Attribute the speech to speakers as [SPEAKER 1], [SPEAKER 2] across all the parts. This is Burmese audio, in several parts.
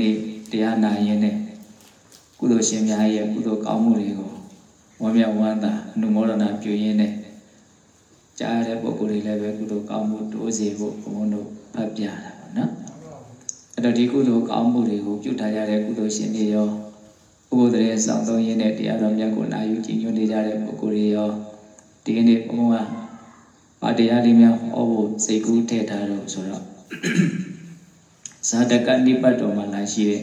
[SPEAKER 1] နေ့တရားနာရင်နဲ့ကုသိုလ်ရှင်များရဲ့ကုသိုလ်ကောင်းမှုတွေကိုဝမ်းမြောက်ဝမ်းသာအနုမောဒနာပြုရင်းနဲ့ကြားရတဲ့ပုဂ္ဂိုလ်တွေလည်းပဲကုသိုလ်ကောင်းမှုတိုးစေဖို့ဘုန်းတို့ဖတ်ပြတာပေါ့နော်အဲ့တော့ဒီကုသိုလ်ကောင်းမှုတွေကိုပြုထားကြတဲ့ကုသိုလ်ရှင်တွေရောဥပုသ်ရေဆောင်သုံးရင်းနဲ့တရားတော်မြတ်ကိုနာယူကြည်ညွတ်နေကြတဲ့ပုဂ္ဂိုလ်တွေရောဒီကနေ့ဘုန်းကပါတရားလေးများဟောဖို့စိတ်ကူးထည့်ထားတော့ဆိုတော့ ဇာတကနိပတ်တော်မှာလာရှိတဲ့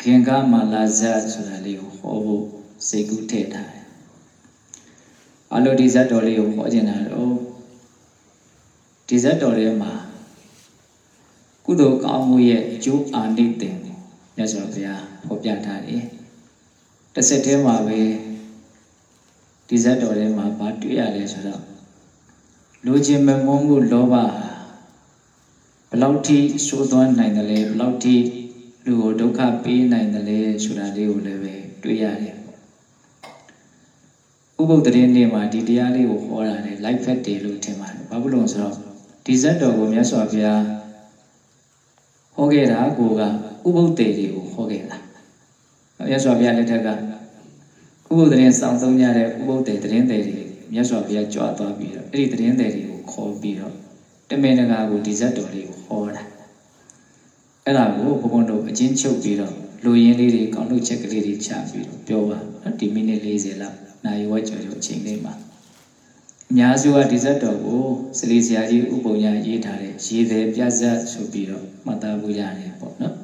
[SPEAKER 1] ခင်ကမာလာဇတ်ဆိုတာလေးကိုဟောဖို့စိတ်ကူးထည့်ထားတယ်။အလိုဒီဇတ်တော်လေးကိုဟောခြင်းတာတော့ဒီဇတ်တော်ထဲမှာကုသိုလ်ကောင်းမှုရဲ့အကျိုးအာနိသင်ကိုမြတ်စွာဘုရားဟောပြထားတယ်။တစ်ဆက်တည်းမှာပဲဒီဇတ်တော်ထဲမှာဗာတွေ့ရလဲဆိုတော့လူချင်းမမုန်းမှုလောဘဟာ ဘလောက်ထိဆိုးသွမ်းနိုင်တယ်လဲဘလောက်ထိလူကိုဒုက္ခပေးနိုင်တယ်လဲဆိုတာလေးကိုလည်းပဲတွေ့ရတယ်ဥပုပ်တရင်နေ့မှာဒီတရားလေးကိုဟောတာလေ live fact တွေလို့ထင်ပါတယ်ဘာဖြစ်လို့ဆိုတော့ဒီဇတ်တော်ကိုမြတ်စွာဘုရားဟောခဲ့တာကိုကဥပုပ်တေတွေကိုဟောခဲ့တာမြတ်စွာဘုရားလက်ထက်ကဥပုပ်တရင်စောင့်သုံးကြတဲ့ဥပုပ်တေတရင်တေတွေမြတ်စွာဘုရားကြွသွားပြီးတော့အဲ့ဒီတရင်တေတွေကိုခေါ်ပြီးတော့ တမင်တကာကိုဒီဇတ်တော်လေးကိုဟောတာအဲ့ဒါကိုဘုံဘုံတို့အချင်းချုပ်ပြီးတော့လူရင်းလေးတွေကောင်းလို့ချက်ကလေးတွေချပြီးတော့ပြောပါနော်ဒီမိနစ်40လောက်နိုင်ဝက်ကျော်ကျော်အချိန်လေးမှာအများစုကဒီဇတ်တော်ကိုစလီဆရာကြီးဥပုံညာရေးထားတဲ့ရေးတယ်ပြဇတ်ဆိုပြီးတော့မှတ်သားဖို့ရတယ်ပေါ့နော်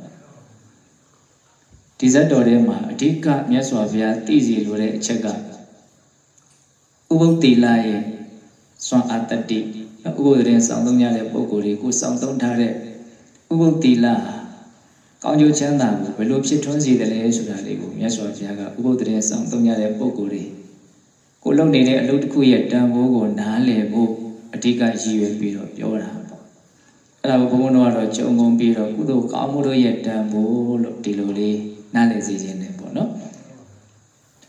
[SPEAKER 1] ဒီဇတ်တော်ထဲမှာအဓိကမြတ်စွာဘုရားသိစီလိုတဲ့အချက်ကဥပုပ်တိလာရဲ့စွမ်းအတ္တိ ဥပုပ်တဲ့စောင့်သုံးရတဲ့ပုံကိုယ်တွေကိုစောင့်သုံးထားတဲ့ဥပုပ်တိလာကောင်းကျိုးချမ်းသာကိုဘယ်လိုဖြစ်ထွန်းစေတယ်လဲဆိုတာလေးကိုမြတ်စွာဘုရားကဥပုပ်တဲ့စောင့်သုံးရတဲ့ပုံကိုယ်တွေကိုလုပ်နေတဲ့အလုပ်တစ်ခုရဲ့တန်ဖိုးကိုနားလည်ဖို့အဓိကရည်ရွယ်ပြီးတော့ပြောတာပေါ့အဲ့ဒါကိုဘုန်းဘုန်းတို့ကတော့ကြုံငုံပြီးတော့ကုသိုလ်ကောင်းမှုတို့ရဲ့တန်ဖိုးလို့ဒီလိုလေးနားလည်စေခြင်းနဲ့ပေါ့နော်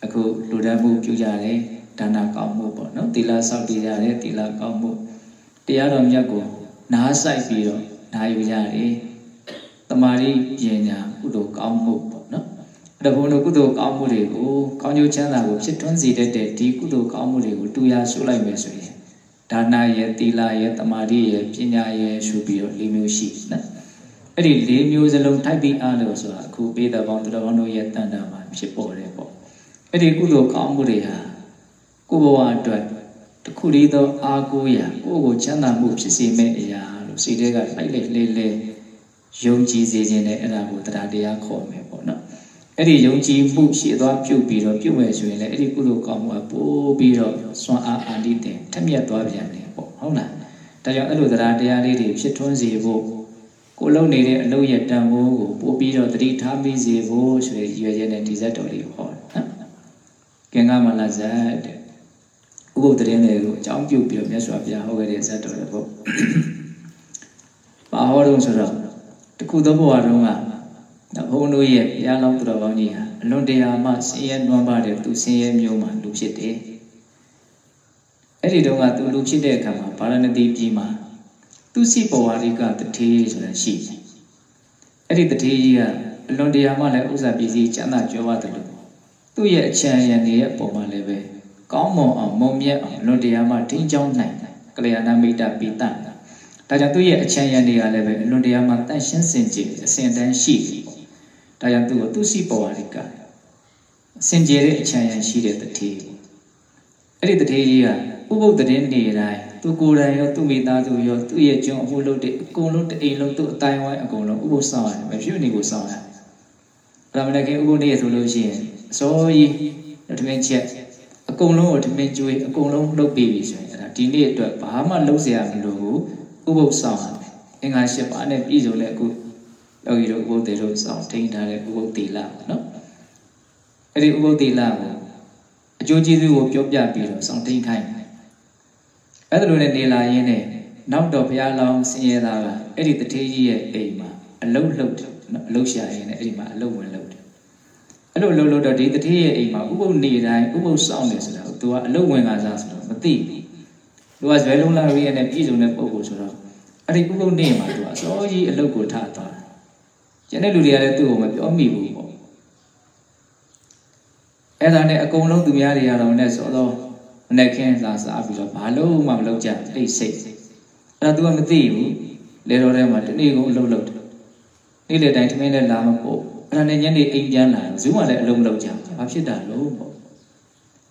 [SPEAKER 1] အခုလူတန်းမှုပြုကြတယ်ဒါနကောင်းမှုပေါ့နော်သီလစောင့်တည်ရတယ်သီလကောင်းမှု တရားတော်မြတ်ကိုနားဆိုင်ပြီးတော့နာယူရတယ်တမာရီပညာကုသိုလ်ကောင်းမှုပေါ့နော်အဲ့ဒါဘုန်းတို့ကုသိုလ်ကောင်းမှုတွေကိုကောင်းကျိုးချမ်းသာကိုဖြစ်ထွန်းစေတတ်တဲ့ဒီကုသိုလ်ကောင်းမှုတွေကိုတူရာဆိုလိုက်မယ်ဆိုရင်ဒါနရဲ့သီလရဲ့တမာရီရဲ့ပညာရဲ့ရှုပြီးတော့၄မျိုးရှိနော်အဲ့ဒီ၄မျိုးစလုံးထိုက်ပြီးအားလို့ဆိုတာအခုပေးတဲ့ပေါင်းတော်ပေါင်းတို့ရဲ့တန်တာမှာဖြစ်ပေါ်တယ်ပေါ့အဲ့ဒီကုသိုလ်ကောင်းမှုတွေဟာကိုယ်ဘဝအတွက် တခုလေးသောအာကိုးရာကိုယ့်ကိုချမ်းသာမှုဖြစ်စေမယ့်အရာလို့စိတ်ထဲကလိုက်လိုက်လဲလဲယုံကြည်စေခြင်းနဲ့အဲ့ဒါကိုတရားတရားခေါ်မယ်ပေါ့နော်အဲ့ဒီယုံကြည်မှုရှိသွားပြုတ်ပြီးတော့ပြုတ်မယ်ဆိုရင်လည်းအဲ့ဒီကုသိုလ်ကောင်းမှုကပိုးပြီးတော့စွမ်းအားအာတိတင်ထက်မြက်သွားပြန်တယ်ပေါ့ဟုတ်လားဒါကြောင့်အဲ့လိုတရားတရားလေးတွေဖြစ်ထွန်းစေဖို့ကိုလုံနေတဲ့အလုပ်ရဲ့တန်ဖိုးကိုပို့ပြီးတော့တတိထားမိစေဖို့ဆိုတဲ့ရည်ရွယ်ချက်နဲ့ဒီဇတ်တော်လေးကိုဟောတယ်နော်ကင်္ဂမလာဇတ်တဲ့ ဥပုပ်တရင်တွေကိုအကြောင်းပြုပြီးတော့မြတ်စွာဘုရားဟောခဲ့တဲ့ဇတ်တော်တွေပေါ့ပါဟောတော့ဆိုတော့တခုသောဘဝတုန်းကဘုန်းတို့ရဲ့ဘုရားလောင်းသူတော်ကောင်းကြီးဟာအလွန်တရာမှဆင်းရဲနွမ်းပါတဲ့သူဆင်းရဲမျိုးမှလူဖြစ်တယ်အဲ့ဒီတုန်းကသူလူဖြစ်တဲ့အခါမှာဗာရဏသီပြည်မှာသူစိပဝါရိကတထေးဆိုတာရှိတယ်အဲ့ဒီတထေးကြီးကအလွန်တရာမှလည်းဥစ္စာပစ္စည်းချမ်းသာကြွယ်ဝတယ်လို့သူ့ရဲ့အချမ်းရံနေရဲ့ပုံမှန်လည်းပဲ ကောင်းမွန်အောင်မုံမြတ်အောင်လွန်တရားမှထိန်းချောင်းနိုင်တယ်ကလျာဏမိတ်တပိတ္တဒါကြောင့်သူ့ရဲ့အချမ်းရံတွေကလည်းပဲအလွန်တရားမှတန့်ရှင်းစင်ကြယ်အစဉ်တန်းရှိတယ်ပေါ့ဒါကြောင့်သူ့ကိုသူစီပဝါရိကအစဉ်ကြယ်တဲ့အချမ်းရံရှိတဲ့တတိအဲ့ဒီတတိကြီးကဥပုပ်တရင်နေတိုင်းသူကိုယ်တိုင်ရောသူ့မိသားစုရောသူ့ရဲ့ကျွန်းအမှုလုပ်တဲ့အကုန်လုံးတအိမ်လုံးသူ့အတိုင်းဝိုင်းအကုန်လုံးဥပုပ်ဆောင်ရတယ်မဖြစ်နေကိုဆောင်ရတယ်ဒါမှလည်းကဥပုပ်နေရဆိုလို့ရှိရင်အစောကြီးတမင်ချက် အကုန်လုံးကိုဓမင်ကျွေးအကုန်လုံးလုပ်ပေးပြီဆိုရင်အဲ့ဒါဒီနေ့အတွက်ဘာမှလုပ်စရာမလိုဘူးဥပုသ်ဆောင်ရတယ်အင်္ဂါ၈ပါးနဲ့ပြည်စုံလဲအခုလောကီတို့ဥပုသ်တေတို့ဆောင်ထိန်းထားတဲ့ဥပုသ်တိလနော်အဲ့ဒီဥပုသ်တိလကိုအကျိုးကျေးဇူးကိုပြောပြပြီးတော့ဆောင်ထိန်းခိုင်းတယ်အဲ့ဒါလိုနဲ့နေလာရင်းနဲ့နောက်တော့ဘုရားလောင်းဆင်းရဲသားကအဲ့ဒီတထေးကြီးရဲ့အိမ်မှာအလုံးလှုပ်တယ်နော်အလုံးရှာရင်းနဲ့အဲ့ဒီမှာအလုံးဝင်လှုပ် အဲ့လိုလှုပ်လို့တော့ဒီတတိရဲ့အိမ်မှာဥပုပ်နေတိုင်းဥပုပ်စောင့်နေဆိုတာသူကအလုတ်ဝင်ကားစားဆိုတော့မသိဘူးသူကဇွဲလုံးလာရီးရနဲ့ပြည်စုံတဲ့ပုံကိုဆိုတော့အဲ့ဒီဥပုပ်နေမှာသူကအစောကြီးအလုတ်ကိုထသွားတယ်ကျန်တဲ့လူတွေကလည်းသူ့ကိုမပြောမိဘူးပေါ့အဲ့ဒါနဲ့အကုန်လုံးသူများတွေရတော့နဲ့ဆိုတော့မနေ့ကင်းလာစားပြီးတော့ဘာလို့မှမလုပ်ကြအိတ်စိတ်အဲ့ဒါသူကမသိဘူးလေတော်ထဲမှာတနေ့ကုန်အလုတ်လုပ်တယ်နေ့လေတိုင်းထမင်းလည်းလာမပို့ အဲ့ဒါနဲ့ညနေအိမ်ပြန်လာတယ်ဇူးမှလည်းအလုံးမလုပ်ကြဘူးဘာဖြစ်တာလို့ပေါ့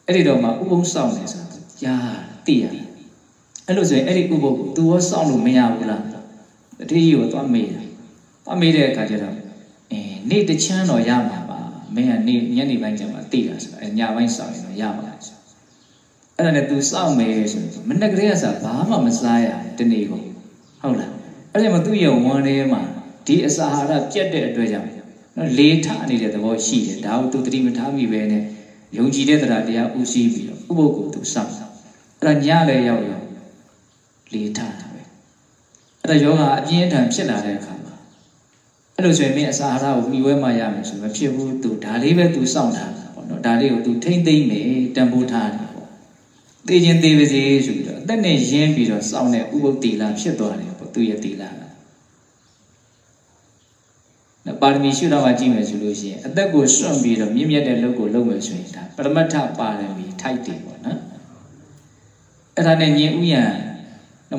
[SPEAKER 1] အဲ့ဒီတော့မှဥပုံဆောင်နေဆိုတာကြားသိရတယ်အဲ့လိုဆိုရင်အဲ့ဒီဥပုပ်ကို तू ရောစောင့်လို့မရဘူးလားတတိယကိုသွားမေးတယ်သွားမေးတဲ့အခါကျတော့အဲနေ့တချမ်းတော့ရမှာပါမင်းကနေ့ညနေပိုင်းကျမှသိတာဆိုအဲညပိုင်းစောင့်ရင်တော့ရမှာဆိုအဲ့ဒါနဲ့ तू စောင့်မယ်ဆိုမနေ့ကလေးကစားဘာမှမစားရတနေ့ကိုဟုတ်လားအဲ့ဒါမှသူ့ရဲ့ဝမ်းထဲမှာဒီအစာဟာရပြတ်တဲ့အတွက်ကြောင့် နော်လေးထနေတဲ့သဘောရှိတယ်ဒါကို तू တတိမထားမိပဲနဲ့ယုံကြည်တဲ့တရားတရားဥစည်းပြီးတော့ဥပုပ်ကို तू စောင့်အဲ့ဒါညလည်းရောက်ရောက်လေးထတာပဲအဲ့ဒါယောဂအပြင်းထန်ဖြစ်လာတဲ့အခါမှာအဲ့လိုဆိုရင်မင်းအစာအာဟာရကိုပြီးဝဲမှရမယ်ဆိုမဖြစ်ဘူးသူဒါလေးပဲသူစောင့်ထားတာပေါ့နော်ဒါလေးကိုသူထိမ့်သိမ့်မယ်တန်ဖိုးထားတယ်ပေါ့သိချင်းသိပါစေဆိုပြီးတော့အသက်နဲ့ရင်းပြီးတော့စောင့်တဲ့ဥပုပ်တီလာဖြစ်သွားတယ်ပေါ့သူရဲ့တီလာကနော် ပါရမီရှုတော့မှကြည့်မယ်ဆိုလို့ရှိရင်အသက်ကိုစွန့်ပြီးတော့မြင့်မြတ်တဲ့လုပ်ကိုလုပ်မယ်ဆိုရင်ဒါပရမတ္ထပါရမီထိုက်တယ်ပေါ့နော်အဲ့ဒါနဲ့ညင်ဥယျာ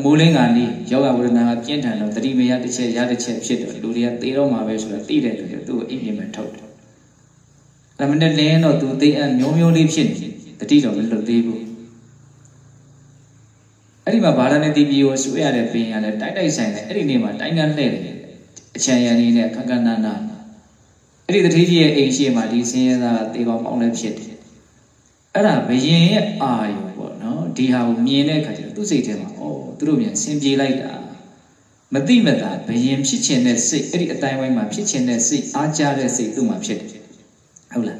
[SPEAKER 1] မိုးလင်းကနေယောဂဝရဏကပြင်းထန်တော့တတိမယတစ်ချက်ရတစ်ချက်ဖြစ်တော့လူတွေကသေတော့မှာပဲဆိုတော့သိတဲ့လူတွေသူ့ကိုအိပ်ပြင်းမဲ့ထုတ်တယ်။ဒါမှနဲ့လင်းတော့သူသိအပ်မျိုးမျိုးလေးဖြစ်နေတတိတော့မလွတ်သေးဘူး။အဲ့ဒီမှာဗာရဏသီပြည်ကိုဆွေးရတဲ့ပင်ရလဲတိုက်တိုက်ဆိုင်တယ်အဲ့ဒီနေ့မှာတိုင်းကန်းလှဲ့တယ် အချံရံနေနဲ့ခက်ကနန္နာအဲ့ဒီတတိကြီးရဲ့အိမ်ရှိမှာဒီစင်းရဲသားကသေပေါင်းပေါင်းလည်းဖြစ်တယ်။အဲ့ဒါဘယင်ရဲ့အာယုပေါ့နော်ဒီဟာကိုမြင်တဲ့အခါကျတော့သူ့စိတ်ထဲမှာဩသူတို့မြန်ဆင်ပြေလိုက်တာမတိမတာဘယင်ဖြစ်ခြင်းတဲ့စိတ်အဲ့ဒီအတိုင်းဝိုင်းမှာဖြစ်ခြင်းတဲ့စိတ်အားကြတဲ့စိတ်သူ့မှာဖြစ်တယ်ဟုတ်လား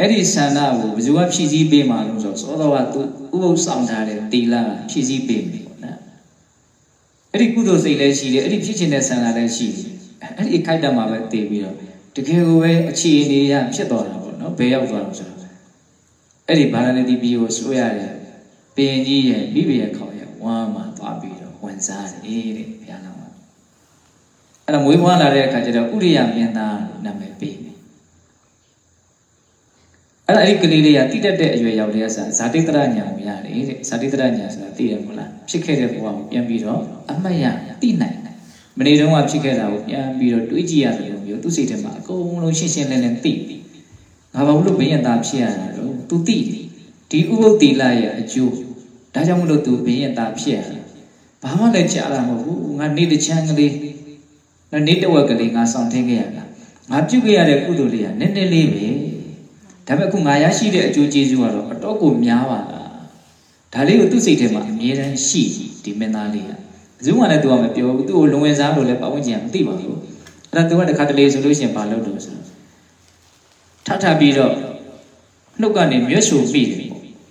[SPEAKER 1] အဲ့ဒီဆန္ဒကိုဘယ်သူကဖြည့်ဆည်းပေးမှာလို့ဆိုတော့သောတော်ကသူဥပုသ်ဆောင်ထားတဲ့တီလာဖြည့်ဆည်းပေးမယ်ပေါ့နော်အဲ့ဒီကုသိုလ်စိတ်လည်းရှိတယ်အဲ့ဒီဖြစ်ခြင်းတဲ့ဆန္ဒလည်းရှိတယ် အဲ့ဒီခိုက်တတ်မှာပဲတည်ပြီးတော့တကယ်ကိုပဲအခြေအနေရဖြစ်သွားတာပေါ့နော်ဘယ်ရောက်သွားလို့ဆိုတော့အဲ့ဒီဗာရဏသီပြည်ကိုဆိုရတယ်ပင်ကြီးရဲ့မိဘရဲ့ခေါင်းရဲ့ဝမ်းမှာသွားပြီးတော့ဝင်စားတယ်တဲ့ဘုရားတော်ကအဲ့ဒါမွေးဖွားလာတဲ့အခါကျတော့ဥရိယမင်းသားလို့နာမည်ပေးတယ်အဲ့ဒါအဲ့ဒီကလေးလေးကတိတက်တဲ့အရွယ်ရောက်တဲ့အခါဇာတိတရညာကိုရတယ်တဲ့ဇာတိတရညာဆိုတာသိတယ်မဟုတ်လားဖြစ်ခဲ့တဲ့ဘဝကိုပြန်ပြီးတော့အမှတ်ရသိနိုင်တယ် မနေ့တုန်းကဖြစ်ခဲ့တာကိုပြန်ပြီးတော့တွေးကြည့်ရတယ်လို့မျိုးသူစိတ်ထဲမှာအကုန်လုံးရှင်းရှင်းလင်းလင်းသိပြီငါဘာလို့ဘိယံသားဖြစ်ရတာတော့သူသိတယ်ဒီဥပုပ်တိလရဲ့အကျိုးဒါကြောင့်မလို့သူဘိယံသားဖြစ်ရတယ်ဘာမှလည်းကြားတာမဟုတ်ဘူးငါနေတချမ်းကလေးနော်နေတဝက်ကလေးငါဆောင်ထင်းခဲ့ရတာငါပြုတ်ခဲ့ရတဲ့ကုသိုလ်လေးကနည်းနည်းလေးပဲဒါပေမဲ့အခုငါရရှိတဲ့အကျိုးကျေးဇူးကတော့အတော့ကိုများပါလားဒါလေးကိုသူ့စိတ်ထဲမှာအမြဲတမ်းရှိဒီမင်းသားလေးက ဘယ်သူမှလည်းသူကမပြောဘူးသူ့ကိုလုံဝင်စားလို့လည်းပတ်ဝန်းကျင်ကမသိပါဘူးအဲ့ဒါသူကတခါတလေဆိုလို့ရှိရင်ဘာလုပ်လို့ဆိုထထပြီးတော့နှုတ်ကနေမြွတ်ဆူပြီးတယ်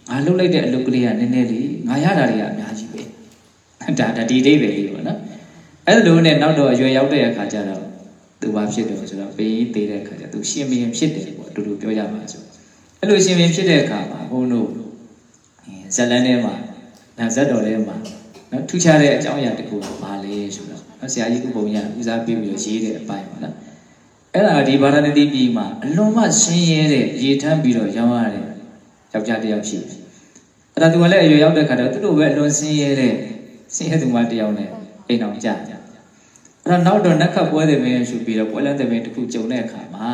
[SPEAKER 1] ငါလှုပ်လိုက်တဲ့အလုပ်ကလေးကနည်းနည်းလေးငါရတာတွေကအများကြီးပဲဒါဒါဒီအိဗယ်လေးပေါ့နော်အဲ့လိုနဲ့နောက်တော့အရွယ်ရောက်တဲ့အခါကျတော့သူဘာဖြစ်တယ်ဆိုတော့ပေးသေးတဲ့အခါကျသူရှင်မင်းဖြစ်တယ်ပေါ့အတူတူပြောရမှာဆိုအဲ့လိုရှင်မင်းဖြစ်တဲ့အခါမှာဘုန်းတို့ဇက်လန်းထဲမှာဇက်တော်ထဲမှာ နော်ထူးခြားတဲ့အကြောင်းအရာတစ်ခုကဘာလဲဆိုတော့ဆရာကြီးဥပုံရဦးစားပေးပြီးတော့ရေးတဲ့အပိုင်းပေါ့နော်အဲ့ဒါဒီဗာရဏသီပြည်မှာအလွန်မှဆင်းရဲတဲ့ရေထမ်းပြီးတော့ရောင်းရတဲ့ယောက်ျားတစ်ယောက်ရှိတယ်အဲ့ဒါသူကလည်းအရွယ်ရောက်တဲ့ခါတော့သူတို့ပဲအလွန်ဆင်းရဲတဲ့ဆင်းရဲသူမတစ်ယောက်နဲ့အိမ်အောင်ကြကြအဲ့တော့နောက်တော့နက်ခတ်ပွဲတဲ့မင်းရှုပြီးတော့ပွဲလန်းတဲ့မင်းတစ်ခုကြုံတဲ့အခါမှာ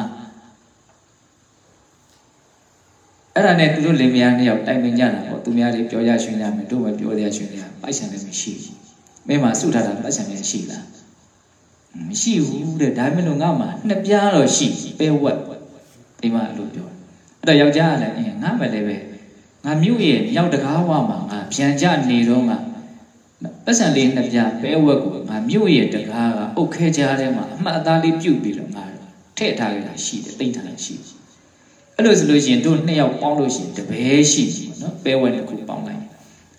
[SPEAKER 1] အဲ့ဒါနဲ့သူတို့လင်မယားနှစ်ယောက်တိုင်ပင်ကြတာပေါ့သူများတွေပြောရရွှင်ရမယ်တို့ပဲပြောရရွှင်ရပိုက်ဆံလည်းမရှိဘူးမင်းမှာစုထားတာပိုက်ဆံလည်းရှိလားမရှိဘူးတဲ့ဒါပေမဲ့လို့ငါမှနှစ်ပြားတော့ရှိပဲဝက်ဒီမှာအဲ့လိုပြောအဲ့တော့ယောက်ျားကလည်းအင်းငါမှလည်းပဲငါမြို့ရဲ့မြောက်တကားဝမှာငါပြန်ကြနေတော့ငါပတ်စံလေးနှစ်ပြားပဲဝက်ကိုငါမြို့ရဲ့တကားကအုတ်ခဲကြားထဲမှာအမှတ်အသားလေးပြုတ်ပြီးတော့ငါထည့်ထားခဲ့တာရှိတယ်တိတ်ထားတာရှိတယ် အဲ့လိုဆိုလို့ရှိရင်တို့နှစ်ယောက်ပေါင်းလို့ရှိရင်တပည့်ရှိပြီနော်ပဲဝက်တစ်ခုပေါင်းလိုက်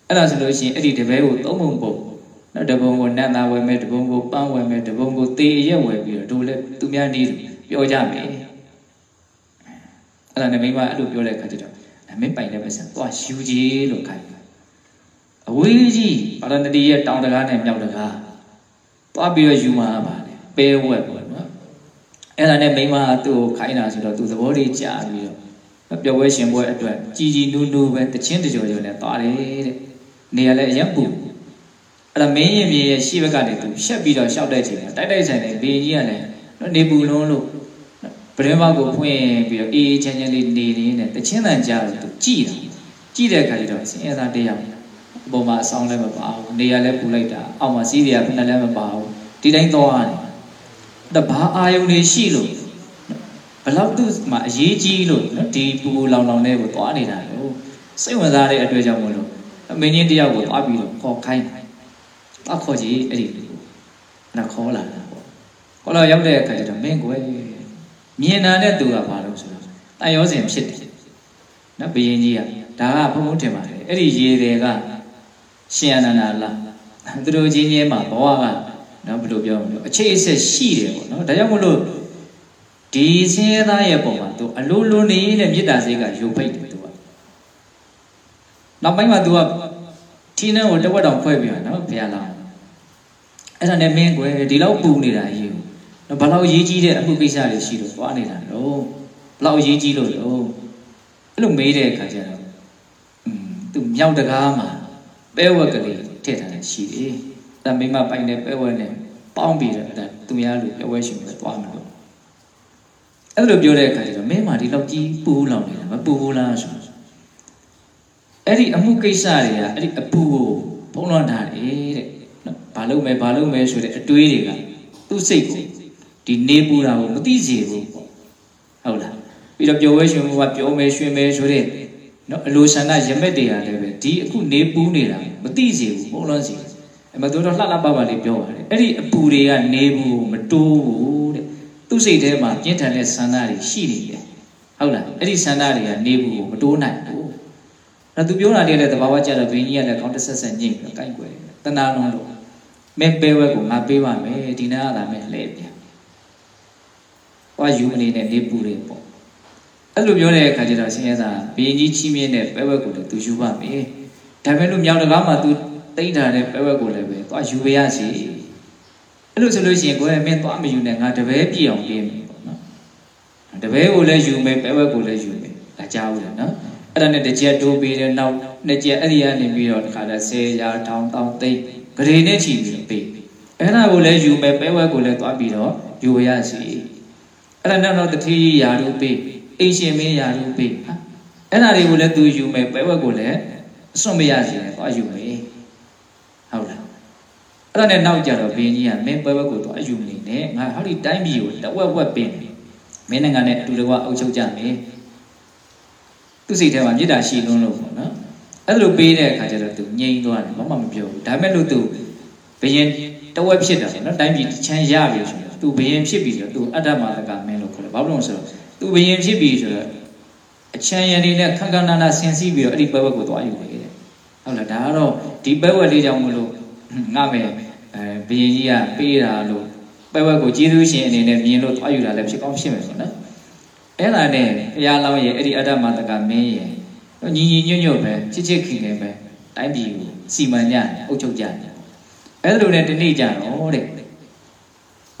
[SPEAKER 1] အဲ့ဒါဆိုလို့ရှိရင်အဲ့ဒီတပည့်ကိုသုံးပုံပုံနော်တပုံကိုနတ်သားဝယ်မယ်တပုံကိုပန်းဝယ်မယ်တပုံကိုသေအရက်ဝယ်ပြီးတော့တို့လည်းသူများနေပြောကြမယ်အဲ့ဒါနဲ့မိမအဲ့လိုပြောတဲ့အခါကျတော့မင်းပိုင်တဲ့ပတ်စံသွားယူကြီးလို့ခိုင်းအဝေးကြီးပါရဏတိရဲ့တောင်တကားနဲ့မြောက်တကားသွားပြီးတော့ယူမှာပါလေပဲဝက်ပေါ့နော်အဲ့ဒါနဲ့မိမကသူ့ကိုခိုင်းတာဆိုတော့သူသဘောလေးကြာပြီးတော့ ပျော်ပွဲရှင်ပွဲအတွက်ကြီးကြီးနူးနူးပဲတချင်းတကြော်ကြော်နဲ့သွားတယ်တဲ့နေရာလည်းအရင်ပူအဲ့ဒါမင်းရင်မြေရဲ့ရှေ့ဘက်ကနေသူရှက်ပြီးတော့ရှောက်တဲ့ချိန်မှာတိုက်တိုက်ဆိုင်တဲ့ဘေးကြီးကလည်းနေပူလုံးလို့ပရင်းမောက်ကိုဖွင့်ပြီးတော့အေးချမ်းချမ်းလေးနေနေနဲ့တချင်းတန်ကြားတော့သူကြည်တာကြည်တဲ့အခါကျတော့စင်ရသားတရားအပေါ်မှာအဆောင်လည်းမပါဘူးနေရာလည်းပူလိုက်တာအောက်မှာစီးတွေကဖက်လည်းမပါဘူးဒီတိုင်းသွားတယ်ဒါဘာအာယုန်တွေရှိလို့ ဘလောက်သူမှအရေးကြီးလို့နော်ဒီပူပူလောင်လောင်တဲ့ကိုသွားနေတာလို့စိတ်ဝင်စားတဲ့အတွက်ကြောင့်မလို့အမင်းကြီးတယောက်ကိုသွားပြီးတော့ခေါ်ခိုင်းသွားခေါ်ကြည့်အဲ့ဒီအဲ့ဒါခေါ်လာတာပေါ့ခေါ်လာရောက်တဲ့အခါကျတော့မင်းကိုမြင်တာနဲ့သူကဘာလို့ဆိုတော့တန်ရောစင်ဖြစ်တယ်နော်ဘယင်းကြီးကဒါကဘုံဘုံထင်ပါတယ်အဲ့ဒီရေတွေကရှင်အနန္ဒာလားသူတို့ချင်းချင်းမှာဘဝကနော်ဘယ်လိုပြောမလဲအခြေအဆက်ရှိတယ်ပေါ့နော်ဒါကြောင့်မလို့ ဒီဆင်းရဲသားရဲ့ပုံမှာသူအလိုလိုနေတဲ့မေတ္တာစိတ်ကယုံဖိတ်တယ်သူကနောက်ပိုင်းမှာသူကထင်းနဲ့ကိုတဝက်တောင်ခွဲပြီးတော့နော်ဘုရားလာအဲ့ဒါနဲ့မင်းကွယ်ဒီလောက်ပူနေတာကြီးနော်ဘလောက်ရေးကြီးတဲ့အမှုကိစ္စတွေရှိလို့သွားနေတာလို့ဘလောက်ရေးကြီးလို့လို့အဲ့လိုမေးတဲ့အခါကျတော့อืมသူမြောက်တကားမှာပဲဝက်ကလေးထည့်ထားတယ်ရှိတယ်ဒါမိမပိုင်တဲ့ပဲဝက်နဲ့ပေါင်းပြီးတော့အဲ့ဒါသူများလူပဲဝက်ရှင်ပဲသွားမှာလို့ အဲ့လိုပြောတဲ့အခါကျတော့မင်းမဒီလောက်ကြီးပူလောင်နေတာမပူဘူးလားဆိုအဲ့ဒီအမှုကိစ္စတွေကအဲ့ဒီအပူကိုဖုံးလွှမ်းထားတယ်တဲ့နော်ဘာလုပ်မယ်ဘာလုပ်မယ်ဆိုတဲ့အတွေးတွေကသူ့စိတ်ကိုဒီနေပူတာကိုမသိစေဘူးပေါ့ဟုတ်လားပြီးတော့ပျော်ဝဲရွှင်မှုကပျော်မယ်ရွှင်မယ်ဆိုတဲ့နော်အလိုဆန္ဒရမက်တွေကလည်းပဲဒီအခုနေပူးနေတာမသိစေဘူးဖုံးလွှမ်းစေအမတို့တော့လှလှပပလေးပြောပါတယ်အဲ့ဒီအပူတွေကနေဘူးမတိုးဘူးတဲ့ သူ့စိတ်ထဲမှာပြင်းထန်တဲ့ဆန္ဒတွေရှိနေတယ်ဟုတ်လားအဲ့ဒီဆန္ဒတွေကနေဘူးကိုမတိုးနိုင်ဘူးအဲ့သူပြောတာတည်းလည်းတဘာဝကြတော့ဘင်းကြီးကလည်းကောင်းတဆက်ဆက်ညိတ်ပြီးကိုက်ွယ်တနာလုံးလို့မဲပဲဝဲကိုငါပေးပါမယ်ဒီနာကသာမဲလဲပြန်ဟောယူမနေနဲ့နေပူတွေပေါ့အဲ့လိုပြောတဲ့အခါကျတော့ဆင်းရဲသားဘင်းကြီးချီးမြှင့်တဲ့ပဲဝဲကိုလည်းသူယူပါမယ်ဒါပေမဲ့လို့မြောင်တကားမှာသူတိတ်ထားတဲ့ပဲဝက်ကိုလည်းပဲသွားယူရစီ အဲ့လိုဆိုလို့ရှိရင်ကိုယ်ကမင်းသွားမယူနဲ့ငါတပည့်ပြည့်အောင်ပေးမယ်ပေါ့နော်တပည့်ကိုလည်းယူမယ်ပဲဝက်ကိုလည်းယူမယ်ဒါကြားဦးလားနော်အဲ့ဒါနဲ့တစ်ချက်တိုးပေးတယ်နောက်နှစ်ချက်အဲ့ဒီကနေပြီးတော့တခါတည်း10ရာထောင်တောင်းသိဂရေနဲ့ချီပြီးတော့ပေးအဲ့ဒါကိုလည်းယူမယ်ပဲဝက်ကိုလည်းသွားပြီးတော့ယူရစီအဲ့ဒါနောက်တော့တတိယာတို့ပေးအိရှင်မင်းယာတို့ပေးဟာအဲ့ဒါတွေကိုလည်းသူယူမယ်ပဲဝက်ကိုလည်းအစွန့်မရစီနဲ့သွားယူမယ်ဟုတ်လား အဲ့ဒါနဲ့နောက်ကြတော့ဘင်းကြီးကမင်းပွဲဘက်ကိုတော့အယူနေနဲ့ငါဟောဒီတိုင်းပြည်ကိုတဝက်ဝက်ပင်မင်းနိုင်ငံနဲ့အတူတကွအုပ်ချုပ်ကြမယ်သူစိတ်ထဲမှာမေတ္တာရှိလုံးလို့ပေါ့နော်အဲ့လိုပေးတဲ့အခါကျတော့သူငြိမ်သွားတယ်ဘာမှမပြောဘူးဒါပေမဲ့လို့သူဘယင်တဝက်ဖြစ်တာပေါ့နော်တိုင်းပြည်ချမ်းရပြီဆိုတော့သူဘယင်ဖြစ်ပြီဆိုတော့သူအတ္တမာတကမင်းလို့ခေါ်တယ်ဘာလို့လဲဆိုတော့သူဘယင်ဖြစ်ပြီဆိုတော့အချမ်းရည်နဲ့ခက်ခက်နာနာဆင်စီးပြီးတော့အဲ့ဒီပွဲဘက်ကိုသွားယူနေတယ်ဟုတ်လားဒါကတော့ဒီပဲဝက်လေးကြောင့်မလို့ငါမယ် အဲဘယင်ကြီးကပေးတာလို့ပဲဝက်ကိုကျေးဇူးရှင်အနေနဲ့မြင်လို့သွားယူတာလည်းဖြစ်ကောင်းဖြစ်မယ်ဆိုနော်အဲ့ဒါနဲ့ဘုရားလောင်းရဲ့အဲ့ဒီအတ္တမတကမင်းရဲ့ညီညီညွတ်ညွတ်ပဲချစ်ချစ်ခင်ခင်ပဲတိုင်းပြည်ကိုစီမံကြတယ်အုပ်ချုပ်ကြတယ်အဲ့လိုနဲ့ဒီနေ့ကြတော့တဲ့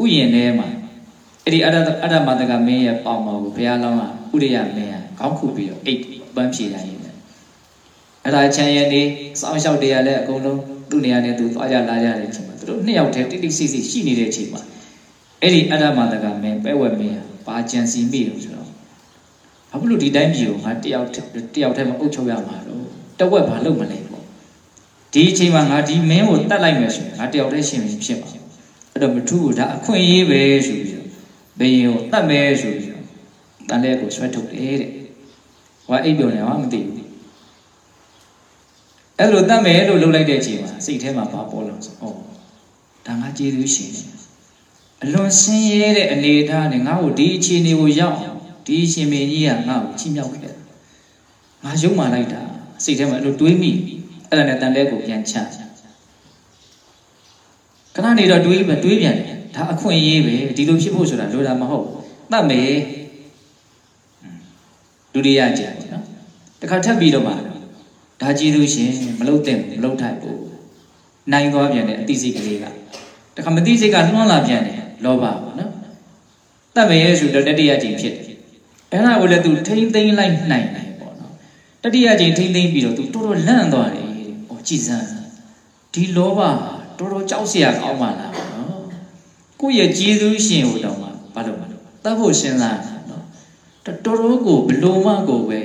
[SPEAKER 1] ဥယျာဉ်ထဲမှာအဲ့ဒီအတ္တအတ္တမတကမင်းရဲ့ပေါင်ပေါ်ကိုဘုရားလောင်းကဥရိယမင်းကခေါင်းခုပြီးတော့အိတ်ပန်းဖြေတာရင်အဲ့ဒါချမ်းရည်နေစောင်းလျှောက်တွေကလည်းအကုန်လုံးသူ့နေရာနဲ့သူသွားကြလာကြတဲ့အချိန်မှာသူ တို့နှစ်ယောက်တည်းတိတိဆိတ်ဆိတ်ရှိနေတဲ့အချိန်မှာအဲ့ဒီအတ္တမတကမင်းပဲဝဲမင်းဘာကြံစီမိလို့ဆိုတော့ဘာဖြစ်လို့ဒီတိုင်းပြည်ကိုငါတယောက်တယောက်တည်းမအုပ်ချုပ်ရမှာတော့တဝက်ဘာလုပ်မလဲပေါ့ဒီအချိန်မှာငါဒီမင်းကိုတတ်လိုက်မယ်ဆိုရင်ငါတယောက်တည်းရှင်ဖြစ်ပါအဲ့တော့မထူးဘူးဒါအခွင့်အရေးပဲဆိုပြီးတော့ဘယင်ကိုတတ်မယ်ဆိုပြီးတော့တန်တဲ့ကိုဆွဲထုတ်တယ်တဲ့ဟောအိပ်ပြောနေမှာမသိဘူးအဲ့လိုတတ်မယ်လို့လုပ်လိုက်တဲ့အချိန်မှာစိတ်ထဲမှာဘာပေါ်လာဆိုဩ ဒါငါကျေးဇူးရှင်တယ်အလွန်ဆင်းရဲတဲ့အနေအထားနဲ့ငါ့ကိုဒီအခြေအနေကိုရောက်ဒီရှင်မင်းကြီးကငါ့ကိုချီးမြှောက်ခဲ့တယ်ငါယုံမှလိုက်တာစိတ်ထဲမှာအဲ့လိုတွေးမိအဲ့ဒါနဲ့တန်တဲ့ကိုပြန်ချခဏနေတော့တွေးပဲတွေးပြန်တယ်ဒါအခွင့်အရေးပဲဒီလိုဖြစ်ဖို့ဆိုတာလိုတာမဟုတ်တတ်မယ်ဒုတိယကြံနော်တခါထပ်ပြီးတော့မှဒါကြည်သူရှင်မလုတ်တဲ့မလုတ်ထိုက်ဘူး နိုင်သွားပြန်တဲ့အသိစိတ်ကလေးကတခါမသိစိတ်ကလွှမ်းလာပြန်တယ်လောဘပေါ့နော်တတ်မယ်ဆိုတော့တတိယကြိမ်ဖြစ်တယ်အဲ့ဒါကိုလည်း तू ထိမ့်သိမ့်လိုက်နိုင်တယ်ပေါ့နော်တတိယကြိမ်ထိမ့်သိမ့်ပြီးတော့ तू တော်တော်လန့်သွားတယ်ဟောကြည်စမ်းဒီလောဘတော်တော်ကြောက်စရာကောင်းပါလားနော်ကိုယ့်ရဲ့ကျေးဇူးရှင်ကိုတော့မှဘာလို့မလို့တတ်ဖို့စဉ်းစားနော်တော်တော်ကိုဘလို့မှကိုပဲ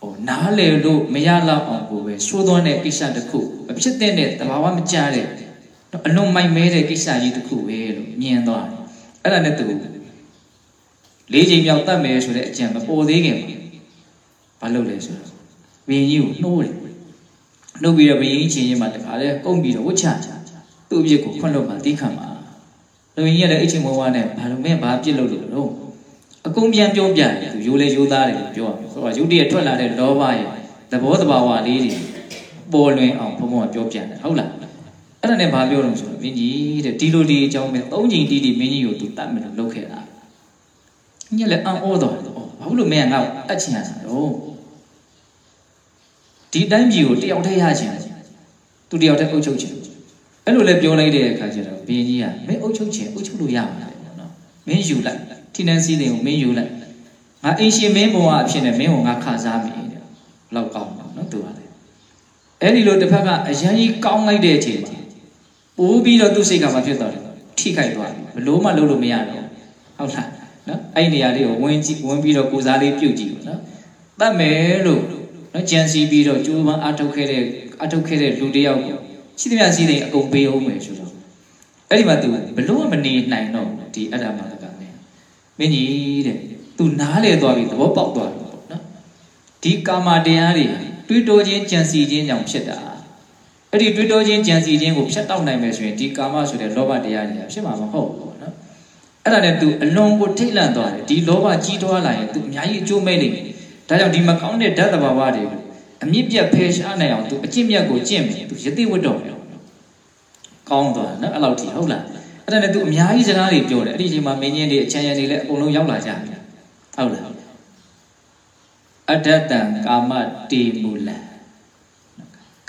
[SPEAKER 1] ဟိုနားလေလို့မရတော့အောင်ကိုပဲ ဆိုးသွန်းတဲ့ကိစ္စတစ်ခုအဖြစ်တဲ့တဘာဝမကြတဲ့အလွန်မိုက်မဲတဲ့ကိစ္စကြီးတစ်ခုပဲလို့မြင်သွားတယ်အဲ့ဒါနဲ့သူလေးချိန်မြောက်တတ်မယ်ဆိုတဲ့အကြံမပေါ်သေးခင်ဘာလုပ်လဲဆိုတော့ဘင်းကြီးကိုနှိုးတယ်နှုတ်ပြီးတော့ဘင်းကြီးချင်းချင်းမှာတခါလဲကုန်းပြီးတော့ဝှချချသူ့အပြစ်ကိုခွန့်လို့မှသိခံမှာလူကြီးကလည်းအချင်းမဝါနဲ့ဘာလို့မင်းဘာပြစ်လို့လို့တော့အကုန်ပြန်ပြောပြတယ်သူရိုးလေရိုးသားတယ်လို့ပြောဆိုတော့ယုတ်တရထွက်လာတဲ့လောဘရဲ့သဘောတဘာဝလေးတွေ ပေါ်လွင်အောင်ဘုံဘုံကပြောပြတယ်ဟုတ်လားအဲ့ဒါနဲ့ဘာပြောလို့ဆိုတော့မင်းကြီးတဲ့ဒီလိုဒီအကြောင်းပဲသုံးချိန်တီးတီးမင်းကြီးကိုသူတတ်မယ်လို့လုပ်ခဲ့တာညလည်းအံ့ဩတော့တယ်ဘာလို့မင်းကငါ့ကိုတတ်ချင်ရတာတော့ဒီတိုင်းပြည်ကိုတယောက်တည်းရချင်သူတယောက်တည်းအုပ်ချုပ်ချင်အဲ့လိုလဲပြောလိုက်တဲ့အခါကျတော့ဘင်းကြီးကမင်းအုပ်ချုပ်ချင်အုပ်ချုပ်လို့ရမှာလေနော်မင်းယူလိုက်ထိနှန်းစည်းတွေကိုမင်းယူလိုက်ငါအင်ရှင်မင်းဘဝအဖြစ်နဲ့မင်းကိုငါခစားမိတဲ့လောက်ကောင်းတော့နော်သူကလေ အဲ့ဒီလိုတစ်ဖက်ကအရန်ကြီးကောင်းလိုက်တဲ့အချိန်မှာပိုးပြီးတော့သူ့စိတ်ကမှဖြစ်သွားတယ်ထိခိုက်သွားတယ်ဘလို့မှလုပ်လို့မရတော့ဟုတ်လားနော်အဲ့ဒီနေရာလေးကိုဝင်ကြည့်ဝင်ပြီးတော့ကိုစားလေးပြုတ်ကြည့်နော်တတ်မယ်လို့နော်ကြံစီပြီးတော့ကျိုးပန်းအထုတ်ခဲ့တဲ့အထုတ်ခဲ့တဲ့လူတယောက်ကိုရှိသမျှစီးတဲ့အကုန်ပေးအောင်မယ်ဆိုတော့အဲ့ဒီမှာသူဘလို့မနေနိုင်တော့ဒီအတ္တမလကမင်းမင်းကြီးတဲ့သူနားလေသွားပြီသဘောပေါက်သွားပြီပေါ့နော်ဒီကာမတရားတွေ တွေးတောခြင်းကြံစီခြင်းကြောင့်ဖြစ်တာအဲ့ဒီတွေးတောခြင်းကြံစီခြင်းကိုဖျက်တောက်နိုင်မယ်ဆိုရင်ဒီကာမဆိုတဲ့လောဘတရားတွေဖြစ်မှာမဟုတ်ဘူးပေါ့နော်အဲ့ဒါနဲ့ तू အလွန်ကိုထိတ်လန့်သွားတယ်ဒီလောဘကြီးထွားလာရင် तू အများကြီးအကျိုးမဲ့လိမ့်မယ်ဒါကြောင့်ဒီမကောင်းတဲ့ဓာတ်တဘာဝတွေကိုအမြင့်ပြတ်ဖယ်ရှားနိုင်အောင် तू အကျင့်မြတ်ကိုကျင့်မယ် तू ယတိဝတ်တော်မယ်ကောင်းသွားနော်အဲ့လောက်ထိဟုတ်လားအဲ့ဒါနဲ့ तू အများကြီးစကားတွေပြောတယ်အဲ့ဒီအချိန်မှာမင်းကြီးတွေအချမ်းရံတွေလည်းအကုန်လုံးရောက်လာကြတယ်ဟုတ်လား အတ္တတံကာမတေမူလံ